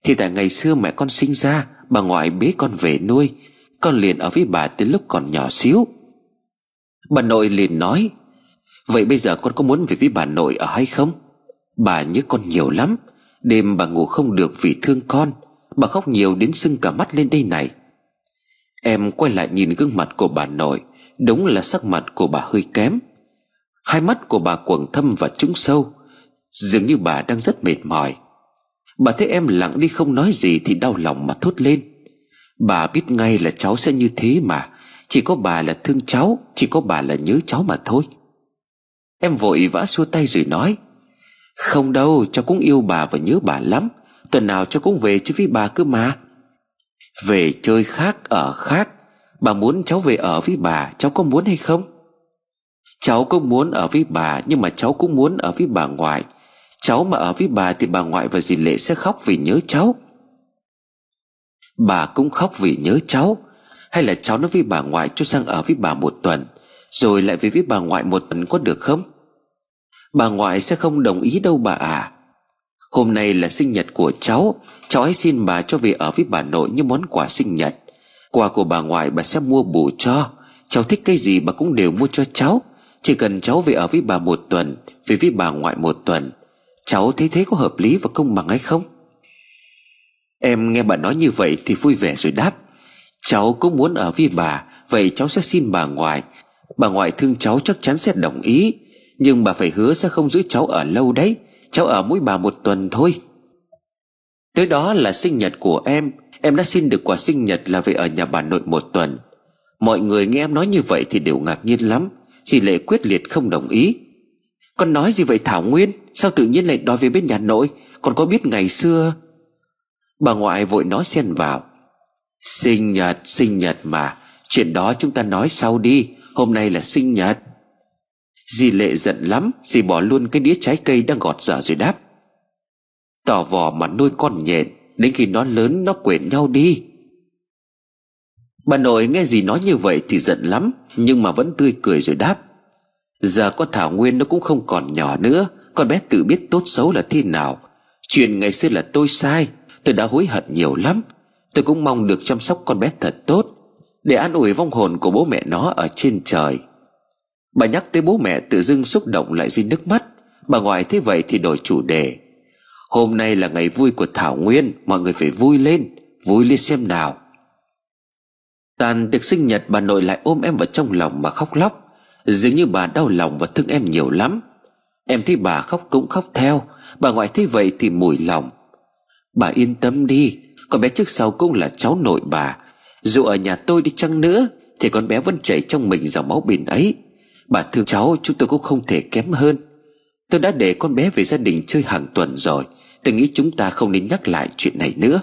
Thì tại ngày xưa mẹ con sinh ra, Bà ngoại bế con về nuôi, Con liền ở với bà từ lúc còn nhỏ xíu. Bà nội liền nói, Vậy bây giờ con có muốn về với bà nội ở hay không? Bà nhớ con nhiều lắm, Đêm bà ngủ không được vì thương con, Bà khóc nhiều đến sưng cả mắt lên đây này. Em quay lại nhìn gương mặt của bà nội, Đúng là sắc mặt của bà hơi kém. Hai mắt của bà quầng thâm và trũng sâu, Dường như bà đang rất mệt mỏi. Bà thấy em lặng đi không nói gì Thì đau lòng mà thốt lên. Bà biết ngay là cháu sẽ như thế mà, Chỉ có bà là thương cháu, Chỉ có bà là nhớ cháu mà thôi. Em vội vã xua tay rồi nói, Không đâu, cháu cũng yêu bà và nhớ bà lắm, Tuần nào cháu cũng về chứ với bà cứ mà. Về chơi khác ở khác, Bà muốn cháu về ở với bà, Cháu có muốn hay không? Cháu cũng muốn ở với bà, Nhưng mà cháu cũng muốn ở với bà ngoại. Cháu mà ở với bà thì bà ngoại và dì Lệ sẽ khóc vì nhớ cháu. Bà cũng khóc vì nhớ cháu. Hay là cháu nói với bà ngoại cho sang ở với bà một tuần, Rồi lại về với bà ngoại một tuần có được không? Bà ngoại sẽ không đồng ý đâu bà à Hôm nay là sinh nhật của cháu. Cháu hãy xin bà cho về ở với bà nội như món quà sinh nhật. Quà của bà ngoại bà sẽ mua bù cho. Cháu thích cái gì bà cũng đều mua cho cháu. Chỉ cần cháu về ở với bà một tuần, Về với bà ngoại một tuần, Cháu thấy thế có hợp lý và công bằng hay không? Em nghe bà nói như vậy thì vui vẻ rồi đáp. Cháu cũng muốn ở với bà, Vậy cháu sẽ xin bà ngoại. Bà ngoại thương cháu chắc chắn sẽ đồng ý. Nhưng bà phải hứa sẽ không giữ cháu ở lâu đấy. Cháu ở mỗi bà một tuần thôi. Tới đó là sinh nhật của em. Em đã xin được quà sinh nhật là về ở nhà bà nội một tuần. Mọi người nghe em nói như vậy thì đều ngạc nhiên lắm. Dì Lệ quyết liệt không đồng ý. Con nói gì vậy Thảo Nguyên? Sao tự nhiên lại đòi về bên nhà nội? Còn có biết ngày xưa? Bà ngoại vội nói xen vào. Sinh nhật, sinh nhật mà. Chuyện đó chúng ta nói sau đi. Hôm nay là sinh nhật. Dì Lệ giận lắm, Dì bỏ luôn cái đĩa trái cây đang gọt dở rồi đáp. Tỏ vò mà nuôi con nhện, Đến khi nó lớn, nó quện nhau đi. Bà nội nghe dì nói như vậy thì giận lắm, Nhưng mà vẫn tươi cười rồi đáp. Giờ con Thảo Nguyên nó cũng không còn nhỏ nữa, Con bé tự biết tốt xấu là thế nào. Chuyện ngày xưa là tôi sai, Tôi đã hối hận nhiều lắm. Tôi cũng mong được chăm sóc con bé thật tốt, Để an ủi vong hồn của bố mẹ nó ở trên trời. Bà nhắc tới bố mẹ tự dưng xúc động lại rơi nước mắt. Bà ngoại thế vậy thì đổi chủ đề. Hôm nay là ngày vui của Thảo Nguyên, Mọi người phải vui lên Vui lên xem nào. Tàn tiệc sinh nhật bà nội lại ôm em vào trong lòng mà khóc lóc. Dường như bà đau lòng và thương em nhiều lắm. Em thấy bà khóc cũng khóc theo. Bà ngoại thấy vậy thì mùi lòng. Bà yên tâm đi, Con bé trước sau cũng là cháu nội bà. Dù ở nhà tôi đi chăng nữa, Thì con bé vẫn chảy trong mình dòng máu bền ấy. Bà thương cháu, chúng tôi cũng không thể kém hơn. Tôi đã để con bé về gia đình chơi hàng tuần rồi. Tôi nghĩ chúng ta không nên nhắc lại chuyện này nữa.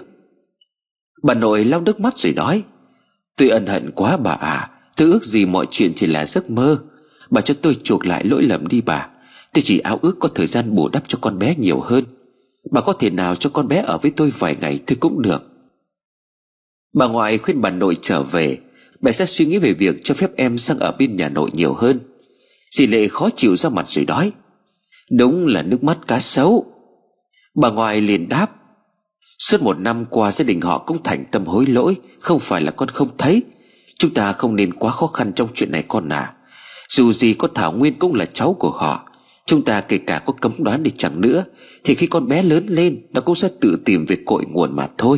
Bà nội lau nước mắt rồi nói, Tôi ân hận quá bà à. Tôi ước gì mọi chuyện chỉ là giấc mơ. Bà cho tôi chuộc lại lỗi lầm đi bà. Tôi chỉ ao ước có thời gian bù đắp cho con bé nhiều hơn. Bà có thể nào cho con bé ở với tôi vài ngày thôi cũng được. Bà ngoại khuyên bà nội trở về. Bà sẽ suy nghĩ về việc cho phép em sang ở bên nhà nội nhiều hơn. Dì Lệ khó chịu ra mặt rồi đói Đúng là nước mắt cá sấu. Bà ngoại liền đáp, Suốt một năm qua gia đình họ cũng thành tâm hối lỗi, Không phải là con không thấy. Chúng ta không nên quá khó khăn trong chuyện này con à. Dù gì con Thảo Nguyên cũng là cháu của họ, Chúng ta kể cả có cấm đoán đi chẳng nữa, Thì khi con bé lớn lên, Nó cũng sẽ tự tìm về cội nguồn mà thôi.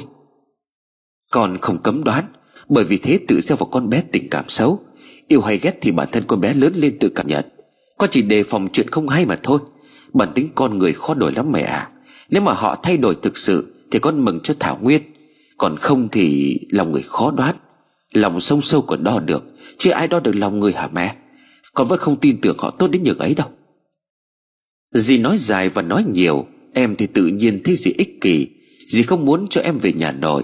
Con không cấm đoán, Bởi vì thế tự gieo vào con bé tình cảm xấu. Yêu hay ghét thì bản thân con bé lớn lên tự cảm nhận. Con chỉ đề phòng chuyện không hay mà thôi. Bản tính con người khó đổi lắm mẹ à Nếu mà họ thay đổi thực sự Thì con mừng cho Thảo Nguyên. Còn không thì lòng người khó đoán. Lòng sông sâu còn đo được, Chứ ai đo được lòng người hả mẹ? Con vẫn không tin tưởng họ tốt đến nhường ấy đâu. Dì nói dài và nói nhiều, Em thì tự nhiên thấy dì ích kỷ. Dì không muốn cho em về nhà nội.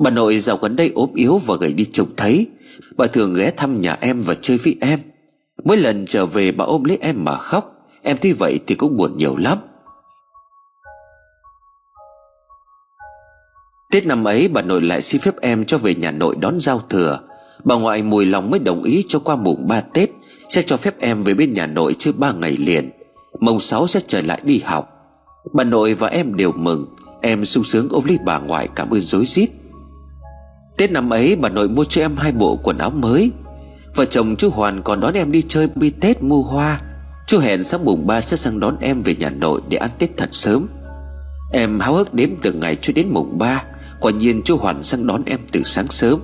Bà nội dạo gần đây ốm yếu và gầy đi trông thấy. Bà thường ghé thăm nhà em và chơi với em. Mỗi lần trở về bà ôm lấy em mà khóc. Em thấy vậy thì cũng buồn nhiều lắm. Tết năm ấy, bà nội lại xin phép em cho về nhà nội đón giao thừa. Bà ngoại mùi lòng mới đồng ý cho qua mùng ba Tết, Sẽ cho phép em về bên nhà nội chơi ba ngày liền. Mùng sáu sẽ trở lại đi học. Bà nội và em đều mừng. Em sung sướng ôm lấy bà ngoại cảm ơn dối rít. Tết năm ấy bà nội mua cho em hai bộ quần áo mới. Vợ chồng chú Hoàn còn đón em đi chơi bi Tết mua hoa. Chú hẹn sáng mùng ba sẽ sang đón em về nhà nội để ăn Tết thật sớm. Em háo hức đếm từ ngày cho đến mùng ba. Quả nhiên chú Hoàn sang đón em từ sáng sớm.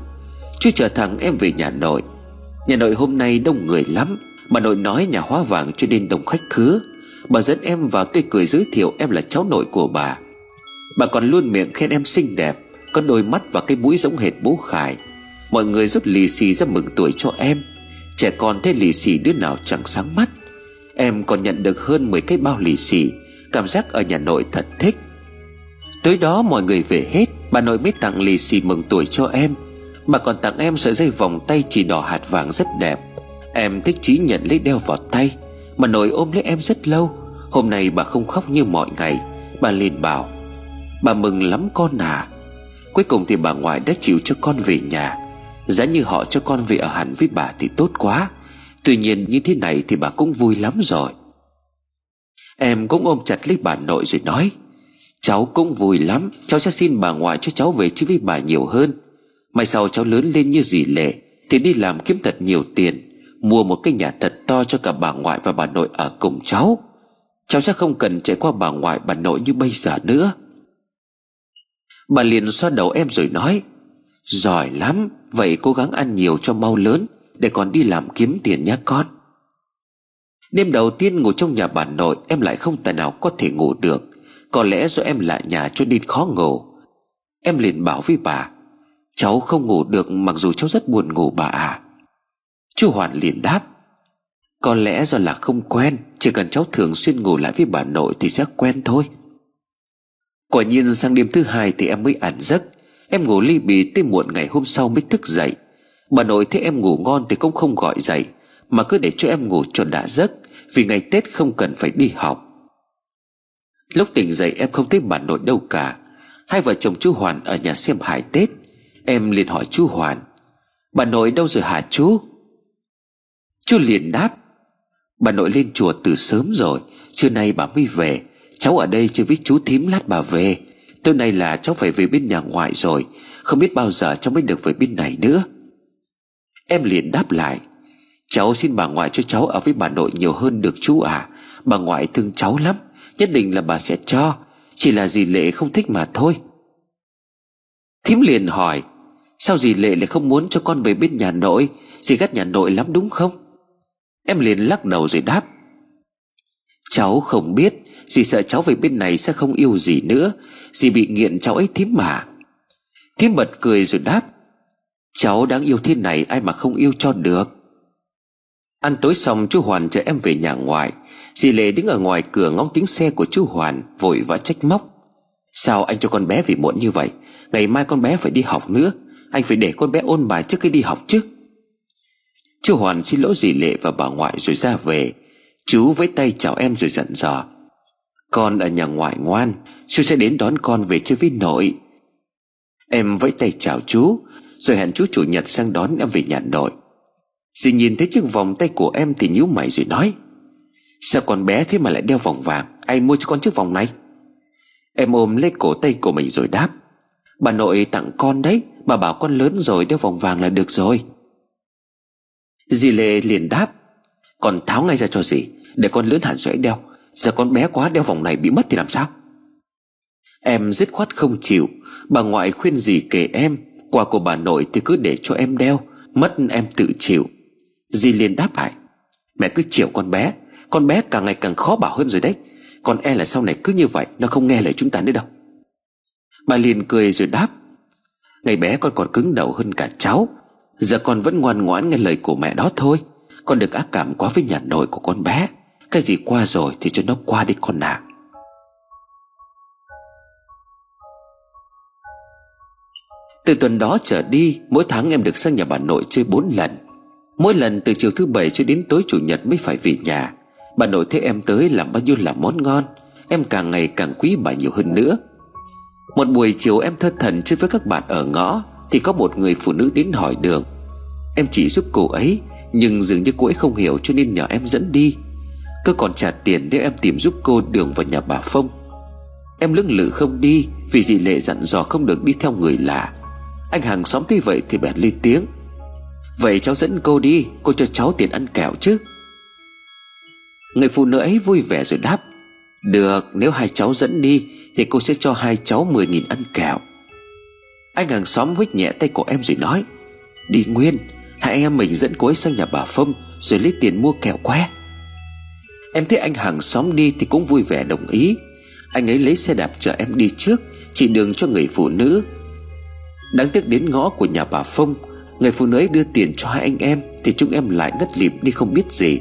Chú chờ thằng em về nhà nội. Nhà nội hôm nay đông người lắm. Bà nội nói nhà hóa vàng cho nên đông khách khứa. Bà dẫn em vào tươi cười giới thiệu em là cháu nội của bà. Bà còn luôn miệng khen em xinh đẹp. Có đôi mắt và cái mũi giống hệt bố Khải. Mọi người rút lì xì ra mừng tuổi cho em. Trẻ con thấy lì xì đứa nào chẳng sáng mắt. Em còn nhận được hơn 10 cái bao lì xì. Cảm giác ở nhà nội thật thích. Tới đó mọi người về hết, Bà nội mới tặng lì xì mừng tuổi cho em. Bà còn tặng em sợi dây vòng tay chỉ đỏ hạt vàng rất đẹp. Em thích chí nhận lấy đeo vào tay Bà nội ôm lấy em rất lâu. Hôm nay bà không khóc như mọi ngày. Bà liền bảo, Bà mừng lắm con à. Cuối cùng thì bà ngoại đã chịu cho con về nhà. Giá như họ cho con về ở hẳn với bà thì tốt quá. Tuy nhiên như thế này thì bà cũng vui lắm rồi. Em cũng ôm chặt lấy bà nội rồi nói, Cháu cũng vui lắm. Cháu sẽ xin bà ngoại cho cháu về chứ với bà nhiều hơn. Mai sau cháu lớn lên như dì lệ Thì đi làm kiếm thật nhiều tiền, Mua một cái nhà thật to cho cả bà ngoại và bà nội ở cùng cháu. Cháu sẽ không cần chạy qua bà ngoại, bà nội như bây giờ nữa. Bà liền xoa đầu em rồi nói, Giỏi lắm, Vậy cố gắng ăn nhiều cho mau lớn, Để còn đi làm kiếm tiền nhé con. Đêm đầu tiên ngủ trong nhà bà nội, Em lại không tài nào có thể ngủ được. Có lẽ do em lạ nhà cho nên khó ngủ. Em liền bảo với bà, Cháu không ngủ được mặc dù cháu rất buồn ngủ bà à. Chú Hoàn liền đáp, Có lẽ do là không quen, Chỉ cần cháu thường xuyên ngủ lại với bà nội Thì sẽ quen thôi. Quả nhiên sang đêm thứ hai thì em mới ản giấc. Em ngủ ly bì tới muộn ngày hôm sau mới thức dậy. Bà nội thấy em ngủ ngon thì cũng không gọi dậy, Mà cứ để cho em ngủ cho đã giấc, Vì ngày Tết không cần phải đi học. Lúc tỉnh dậy em không thấy bà nội đâu cả. Hai vợ chồng chú Hoàn ở nhà xem hải Tết. Em liền hỏi chú Hoàn, Bà nội đâu rồi hả chú? Chú liền đáp, Bà nội lên chùa từ sớm rồi, Trưa nay bà mới về. Cháu ở đây chơi với chú thím lát bà về. Tối nay là cháu phải về bên nhà ngoại rồi. Không biết bao giờ cháu mới được về bên này nữa. Em liền đáp lại. Cháu xin bà ngoại cho cháu ở với bà nội nhiều hơn được chú à Bà ngoại thương cháu lắm. Nhất định là bà sẽ cho. Chỉ là dì Lệ không thích mà thôi. Thím liền hỏi, Sao dì Lệ lại không muốn cho con về bên nhà nội? Dì ghét nhà nội lắm đúng không? Em liền lắc đầu rồi đáp, Cháu không biết. Dì sợ cháu về bên này sẽ không yêu gì nữa. Dì bị nghiện cháu ấy thím mà. Thím bật cười rồi đáp, Cháu đáng yêu thế này ai mà không yêu cho được. Ăn tối xong, chú Hoàn chở em về nhà ngoại. Dì Lệ đứng ở ngoài cửa ngóng tiếng xe của chú Hoàn, Vội vã trách móc, Sao anh cho con bé về muộn như vậy? Ngày mai con bé phải đi học nữa. Anh phải để con bé ôn bài trước khi đi học chứ. Chú Hoàn xin lỗi dì Lệ và bà ngoại rồi ra về. Chú với tay chào em rồi dặn dò con ở nhà ngoại ngoan, Chú sẽ đến đón con về chơi với nội. Em vẫy tay chào chú, Rồi hẹn chú chủ nhật sang đón em về nhà nội. Dì nhìn thấy chiếc vòng tay của em thì nhíu mày rồi nói, Sao con bé thế mà lại đeo vòng vàng? Ai mua cho con chiếc vòng này? Em ôm lấy cổ tay của mình rồi đáp, Bà nội tặng con đấy, Bà bảo con lớn rồi đeo vòng vàng là được rồi. Dì Lệ liền đáp, Con tháo ngay ra cho dì, Để con lớn hẳn rồi đeo. Giờ con bé quá đeo vòng này bị mất thì làm sao? Em dứt khoát không chịu. Bà ngoại khuyên gì kể em? Quà của bà nội thì cứ để cho em đeo, Mất em tự chịu. Di liền đáp lại, Mẹ cứ chiều con bé. Con bé càng ngày càng khó bảo hơn rồi đấy. Còn e là sau này cứ như vậy, Nó không nghe lời chúng ta nữa đâu. Bà liền cười rồi đáp, Ngày bé con còn cứng đầu hơn cả cháu. Giờ con vẫn ngoan ngoãn nghe lời của mẹ đó thôi. Con được ác cảm quá với nhà nội của con bé. Cái gì qua rồi thì cho nó qua đi con ạ. Từ tuần đó trở đi, Mỗi tháng em được sang nhà bà nội chơi bốn lần. Mỗi lần từ chiều thứ bảy cho đến tối chủ nhật mới phải về nhà. Bà nội thấy em tới làm bao nhiêu là món ngon, Em càng ngày càng quý bà nhiều hơn nữa. Một buổi chiều em thơ thần chơi với các bạn ở ngõ, Thì có một người phụ nữ đến hỏi đường. Em chỉ giúp cô ấy, Nhưng dường như cô ấy không hiểu cho nên nhờ em dẫn đi. Cơ còn trả tiền để em tìm giúp cô đường vào nhà bà Phong. Em lưng lự không đi, Vì dì Lệ dặn dò không được đi theo người lạ. Anh hàng xóm thấy vậy thì bèn lên tiếng. Vậy cháu dẫn cô đi, Cô cho cháu tiền ăn kẹo chứ. Người phụ nữ ấy vui vẻ rồi đáp. Được, nếu hai cháu dẫn đi, Thì cô sẽ cho hai cháu mười nghìn ăn kẹo. Anh hàng xóm huých nhẹ tay của em rồi nói. Đi Nguyên, Hai anh em mình dẫn cô ấy sang nhà bà Phong, Rồi lấy tiền mua kẹo que. Em thấy anh hàng xóm đi thì cũng vui vẻ đồng ý. Anh ấy lấy xe đạp chở em đi trước, Chỉ đường cho người phụ nữ. Đáng tiếc đến ngõ của nhà bà Phong, Người phụ nữ ấy đưa tiền cho hai anh em Thì chúng em lại ngất lịm đi không biết gì.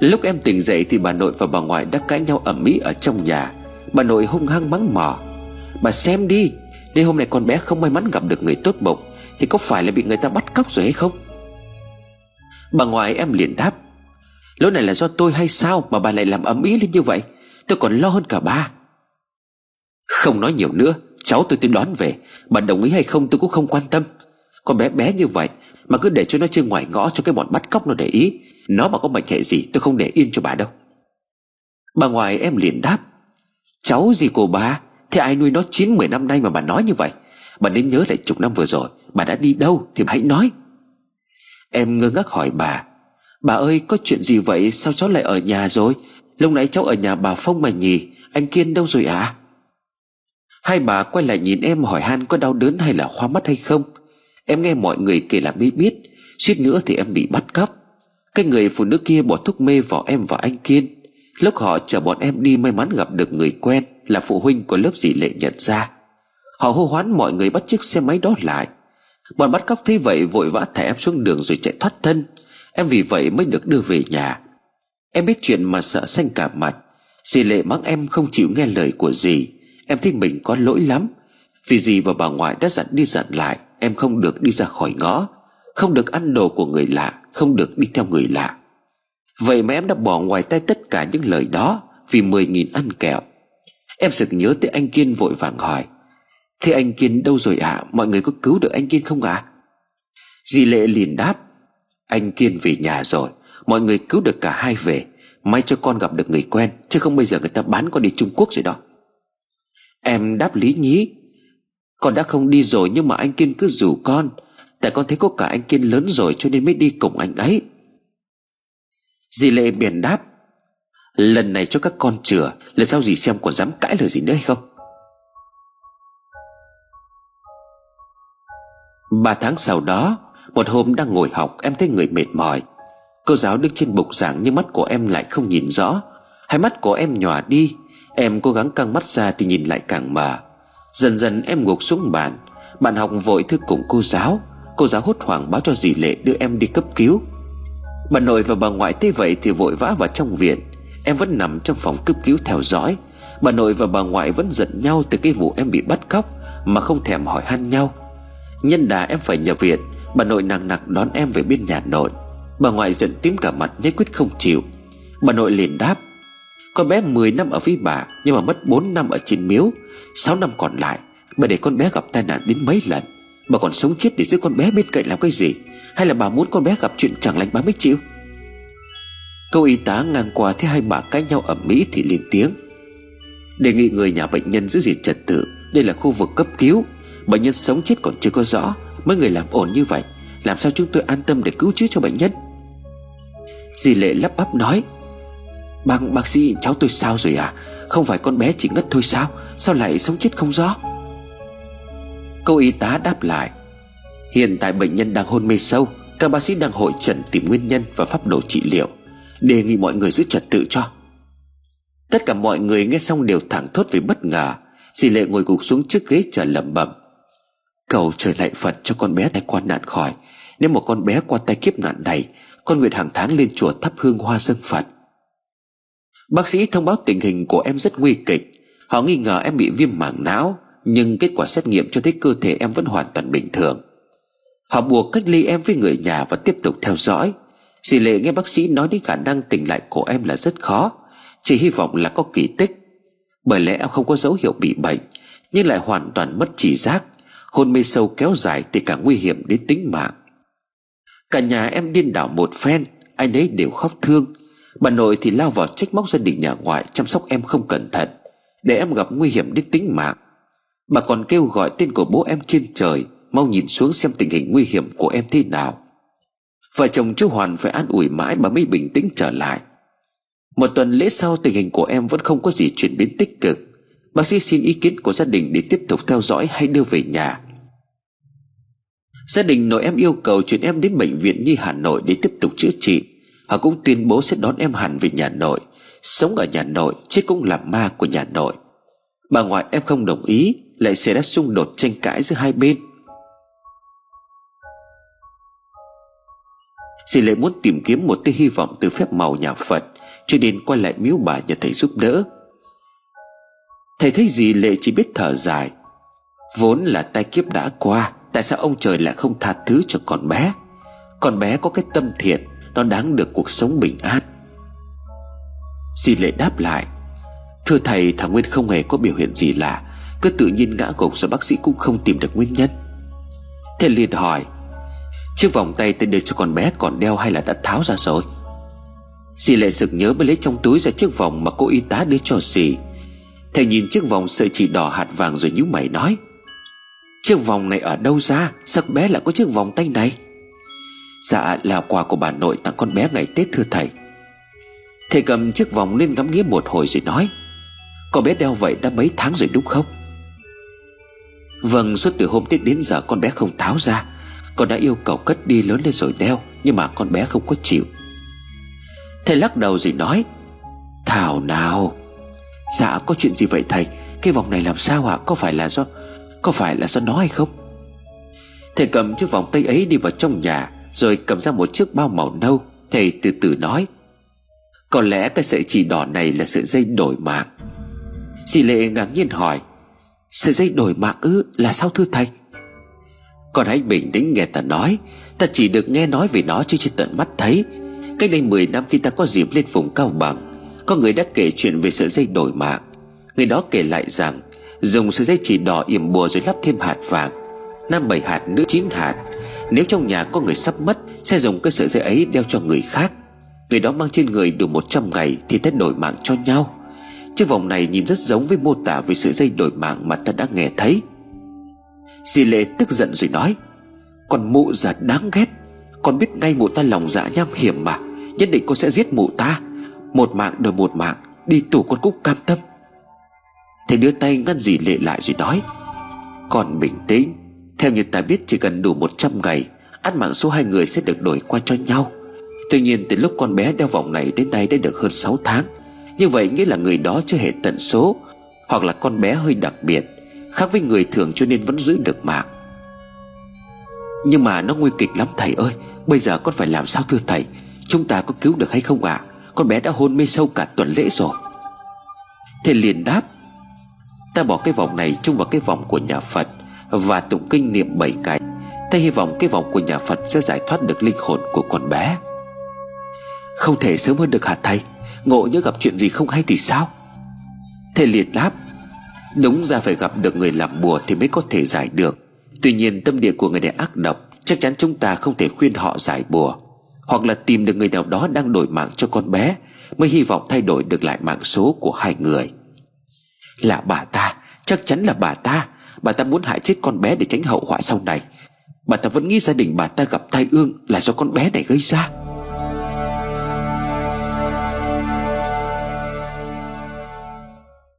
Lúc em tỉnh dậy thì bà nội và bà ngoại đã cãi nhau ẩm mỹ ở trong nhà. Bà nội hung hăng mắng mỏ, Bà xem đi Nếu hôm nay con bé không may mắn gặp được người tốt bụng, Thì có phải là bị người ta bắt cóc rồi hay không? Bà ngoại em liền đáp Lỗi này là do tôi hay sao Mà bà lại làm ấm ý lên như vậy? Tôi còn lo hơn cả ba Không nói nhiều nữa, Cháu tôi tính đón về. Bà đồng ý hay không tôi cũng không quan tâm. Con bé bé như vậy Mà cứ để cho nó chơi ngoài ngõ cho cái bọn bắt cóc nó để ý. Nó mà có mệnh hệ gì tôi không để yên cho bà đâu. Bà ngoại em liền đáp, Cháu gì của bà? Thế ai nuôi nó chín, mười năm nay mà bà nói như vậy? Bà nên nhớ lại chục năm vừa rồi, Bà đã đi đâu thì bà hãy nói. Em ngơ ngác hỏi bà Bà ơi, có chuyện gì vậy? Sao cháu lại ở nhà rồi? Lúc nãy cháu ở nhà bà Phong mà nhỉ? Anh Kiên đâu rồi ạ? À? Hai bà quay lại nhìn em hỏi han có đau đớn hay là hoa mắt hay không. Em nghe mọi người kể là mới biết. Suýt nữa thì em bị bắt cóc. Cái người phụ nữ kia bỏ thuốc mê vào em và anh Kiên. Lúc họ chở bọn em đi may mắn gặp được người quen, Là phụ huynh của lớp dì lệ nhận ra. Họ hô hoán mọi người bắt chiếc xe máy đó lại. Bọn bắt cóc thấy vậy vội vã thả em xuống đường rồi chạy thoát thân. Em vì vậy mới được đưa về nhà. Em biết chuyện mà sợ xanh cả mặt. Dì lệ mắng em không chịu nghe lời của dì. Em thấy mình có lỗi lắm. Vì dì và bà ngoại đã dặn đi dặn lại, Em không được đi ra khỏi ngõ. Không được ăn đồ của người lạ, Không được đi theo người lạ. Vậy mà em đã bỏ ngoài tay tất cả những lời đó Vì mười nghìn ăn kẹo. Em sực nhớ tới anh Kiên vội vàng hỏi, Thế anh Kiên đâu rồi ạ? À? Mọi người có cứu được anh Kiên không ạ? À? Dì Lệ liền đáp anh Kiên về nhà rồi. Mọi người cứu được cả hai về. May cho con gặp được người quen, Chứ không bây giờ người ta bán con đi Trung Quốc rồi đó. Em đáp lý nhí. Con đã không đi rồi nhưng mà anh Kiên cứ rủ con. Tại con thấy có cả anh Kiên lớn rồi cho nên mới đi cùng anh ấy. Dì Lệ biển đáp. Lần này cho các con chừa, Lần sau dì xem còn dám cãi lời gì nữa hay không? Ba tháng sau đó một hôm đang ngồi học, em thấy người mệt mỏi. Cô giáo đứng trên bục giảng nhưng mắt của em lại không nhìn rõ. Hai mắt của em nhòa đi, Em cố gắng căng mắt ra thì nhìn lại càng mờ. Dần dần em gục xuống bàn. Bạn học vội thức cùng cô giáo. Cô giáo hốt hoảng báo cho dì Lệ đưa em đi cấp cứu. Bà nội và bà ngoại thấy vậy thì vội vã vào trong viện. Em vẫn nằm trong phòng cấp cứu theo dõi. Bà nội và bà ngoại vẫn giận nhau từ cái vụ em bị bắt cóc Mà không thèm hỏi han nhau. Nhân đà em phải nhập viện. Bà nội nặng nặc đón em về bên nhà nội. Bà ngoại giận tím cả mặt, nhất quyết không chịu. Bà nội liền đáp, Con bé 10 năm ở với bà, Nhưng mà mất 4 năm ở trên miếu. 6 năm còn lại, Bà để con bé gặp tai nạn đến mấy lần. Bà còn sống chết để giữ con bé bên cạnh làm cái gì? Hay là bà muốn con bé gặp chuyện chẳng lành bà mới chịu? Câu y tá ngang qua thấy hai bà cãi nhau ở Mỹ thì lên tiếng, Đề nghị người nhà bệnh nhân giữ gìn trật tự. Đây là khu vực cấp cứu. Bệnh nhân sống chết còn chưa có rõ. Mấy người làm ổn như vậy Làm sao chúng tôi an tâm để cứu chữa cho bệnh nhân? Dì Lệ lắp bắp nói Bác, bác sĩ cháu tôi sao rồi à Không phải con bé chỉ ngất thôi sao? Sao lại sống chết không rõ? Câu y tá đáp lại Hiện tại bệnh nhân đang hôn mê sâu Các bác sĩ đang hội trần tìm nguyên nhân và pháp đồ trị liệu Đề nghị mọi người giữ trật tự cho. Tất cả mọi người nghe xong đều thẳng thốt vì bất ngờ. Dì Lệ ngồi gục xuống trước ghế chờ lẩm bẩm. Cầu trời lạy Phật cho con bé tai qua nạn khỏi. Nếu một con bé qua tay kiếp nạn này, Con nguyện hàng tháng lên chùa thắp hương hoa dân Phật. Bác sĩ thông báo tình hình của em rất nguy kịch. Họ nghi ngờ em bị viêm màng não, Nhưng kết quả xét nghiệm cho thấy cơ thể em vẫn hoàn toàn bình thường. Họ buộc cách ly em với người nhà và tiếp tục theo dõi. Dì Lệ nghe bác sĩ nói đến khả năng tỉnh lại của em là rất khó, Chỉ hy vọng là có kỳ tích. Bởi lẽ em không có dấu hiệu bị bệnh, Nhưng lại hoàn toàn mất chỉ giác. Hôn mê sâu kéo dài thì càng nguy hiểm đến tính mạng. Cả nhà em điên đảo một phen Anh ấy đều khóc thương. Bà nội thì lao vào trách móc gia đình nhà ngoại, Chăm sóc em không cẩn thận, Để em gặp nguy hiểm đến tính mạng. Bà còn kêu gọi tên của bố em trên trời, Mau nhìn xuống xem tình hình nguy hiểm của em thế nào. Vợ chồng chú Hoàn phải an ủi mãi bà mới bình tĩnh trở lại. Một tuần lễ sau, tình hình của em vẫn không có gì chuyển biến tích cực. Bác sĩ xin ý kiến của gia đình để tiếp tục theo dõi hay đưa về nhà. Gia đình nội em yêu cầu chuyển em đến bệnh viện Nhi Hà Nội để tiếp tục chữa trị. Họ cũng tuyên bố sẽ đón em hẳn về nhà nội. Sống ở nhà nội chứ cũng là ma của nhà nội. Bà ngoại em không đồng ý, Lại xảy ra xung đột tranh cãi giữa hai bên. Dì lại muốn tìm kiếm một tia hy vọng từ phép màu nhà Phật, Cho nên quay lại miếu bà nhờ thầy giúp đỡ. Thầy thấy gì lệ chỉ biết thở dài. Vốn là tai kiếp đã qua, Tại sao ông trời lại không tha thứ cho con bé? Con bé có cái tâm thiện, Nó đáng được cuộc sống bình an. Dì lệ đáp lại, Thưa thầy thằng Nguyên không hề có biểu hiện gì lạ, Cứ tự nhiên ngã gục rồi bác sĩ cũng không tìm được nguyên nhân. Thầy liền hỏi, Chiếc vòng tay tên đưa cho con bé còn đeo hay là đã tháo ra rồi? Dì lệ sực nhớ mới lấy trong túi ra chiếc vòng mà cô y tá đưa cho dì Thầy nhìn chiếc vòng sợi chỉ đỏ hạt vàng rồi nhíu mày nói, Chiếc vòng này ở đâu ra? Sắc bé lại có chiếc vòng tay này. Dạ là quà của bà nội tặng con bé ngày Tết thưa thầy. Thầy cầm chiếc vòng lên ngắm nghía một hồi rồi nói, Con bé đeo vậy đã mấy tháng rồi đúng không? Vâng suốt từ hôm Tết đến giờ con bé không tháo ra. Con đã yêu cầu cất đi lớn lên rồi đeo, Nhưng mà con bé không có chịu. Thầy lắc đầu rồi nói, Thảo nào Dạ có chuyện gì vậy thầy? Cái vòng này làm sao ạ? Có phải là do Có phải là do nó hay không? Thầy cầm chiếc vòng tay ấy đi vào trong nhà, Rồi cầm ra một chiếc bao màu nâu. Thầy từ từ nói, Có lẽ cái sợi chỉ đỏ này là sợi dây đổi mạng. Dì Lệ ngạc nhiên hỏi, Sợi dây đổi mạng ư? Là sao thưa thầy? Con hãy bình tĩnh nghe ta nói. Ta chỉ được nghe nói về nó chứ chưa tận mắt thấy. Cách đây 10 năm khi ta có dịp lên vùng cao bằng có người đã kể chuyện về sợi dây đổi mạng. Người đó kể lại rằng, Dùng sợi dây chỉ đỏ yểm bùa rồi lắp thêm hạt vàng. Nam bảy hạt, nữ chín hạt. Nếu trong nhà có người sắp mất, Sẽ dùng cái sợi dây ấy đeo cho người khác. Người đó mang trên người đủ 100 ngày Thì tết đổi mạng cho nhau. Chiếc vòng này nhìn rất giống với mô tả Về sợi dây đổi mạng mà ta đã nghe thấy. Dì Lệ tức giận rồi nói Còn mụ già đáng ghét. Con biết ngay mụ ta lòng dạ nham hiểm mà. Nhất định cô sẽ giết mụ ta. Một mạng đổi một mạng, Đi tù con cúc cam tâm. Thầy đưa tay ngăn dì Lệ lại rồi nói, còn bình tĩnh, Theo như ta biết chỉ cần đủ 100 ngày, Ăn mạng số hai người sẽ được đổi qua cho nhau. Tuy nhiên từ lúc con bé đeo vòng này đến nay đã được hơn 6 tháng, Như vậy nghĩa là người đó chưa hề tận số, Hoặc là con bé hơi đặc biệt, Khác với người thường cho nên vẫn giữ được mạng. Nhưng mà nó nguy kịch lắm thầy ơi, Bây giờ con phải làm sao thưa thầy, Chúng ta có cứu được hay không ạ? à? Con bé đã hôn mê sâu cả tuần lễ rồi. Thầy liền đáp, Ta bỏ cái vòng này chung vào cái vòng của nhà Phật Và tụng kinh niệm bảy cái. Ta hy vọng cái vòng của nhà Phật sẽ giải thoát được linh hồn của con bé. Không thể sớm hơn được hả thầy? Ngộ nhớ gặp chuyện gì không hay thì sao? Thầy liền đáp, Đúng ra phải gặp được người làm bùa Thì mới có thể giải được. Tuy nhiên tâm địa của người này ác độc, Chắc chắn chúng ta không thể khuyên họ giải bùa. Hoặc là tìm được người nào đó đang đổi mạng cho con bé, Mới hy vọng thay đổi được lại mạng số của hai người. Là bà ta, Chắc chắn là bà ta. Bà ta muốn hại chết con bé để tránh hậu họa sau này. Bà ta vẫn nghĩ gia đình bà ta gặp tai ương Là do con bé này gây ra.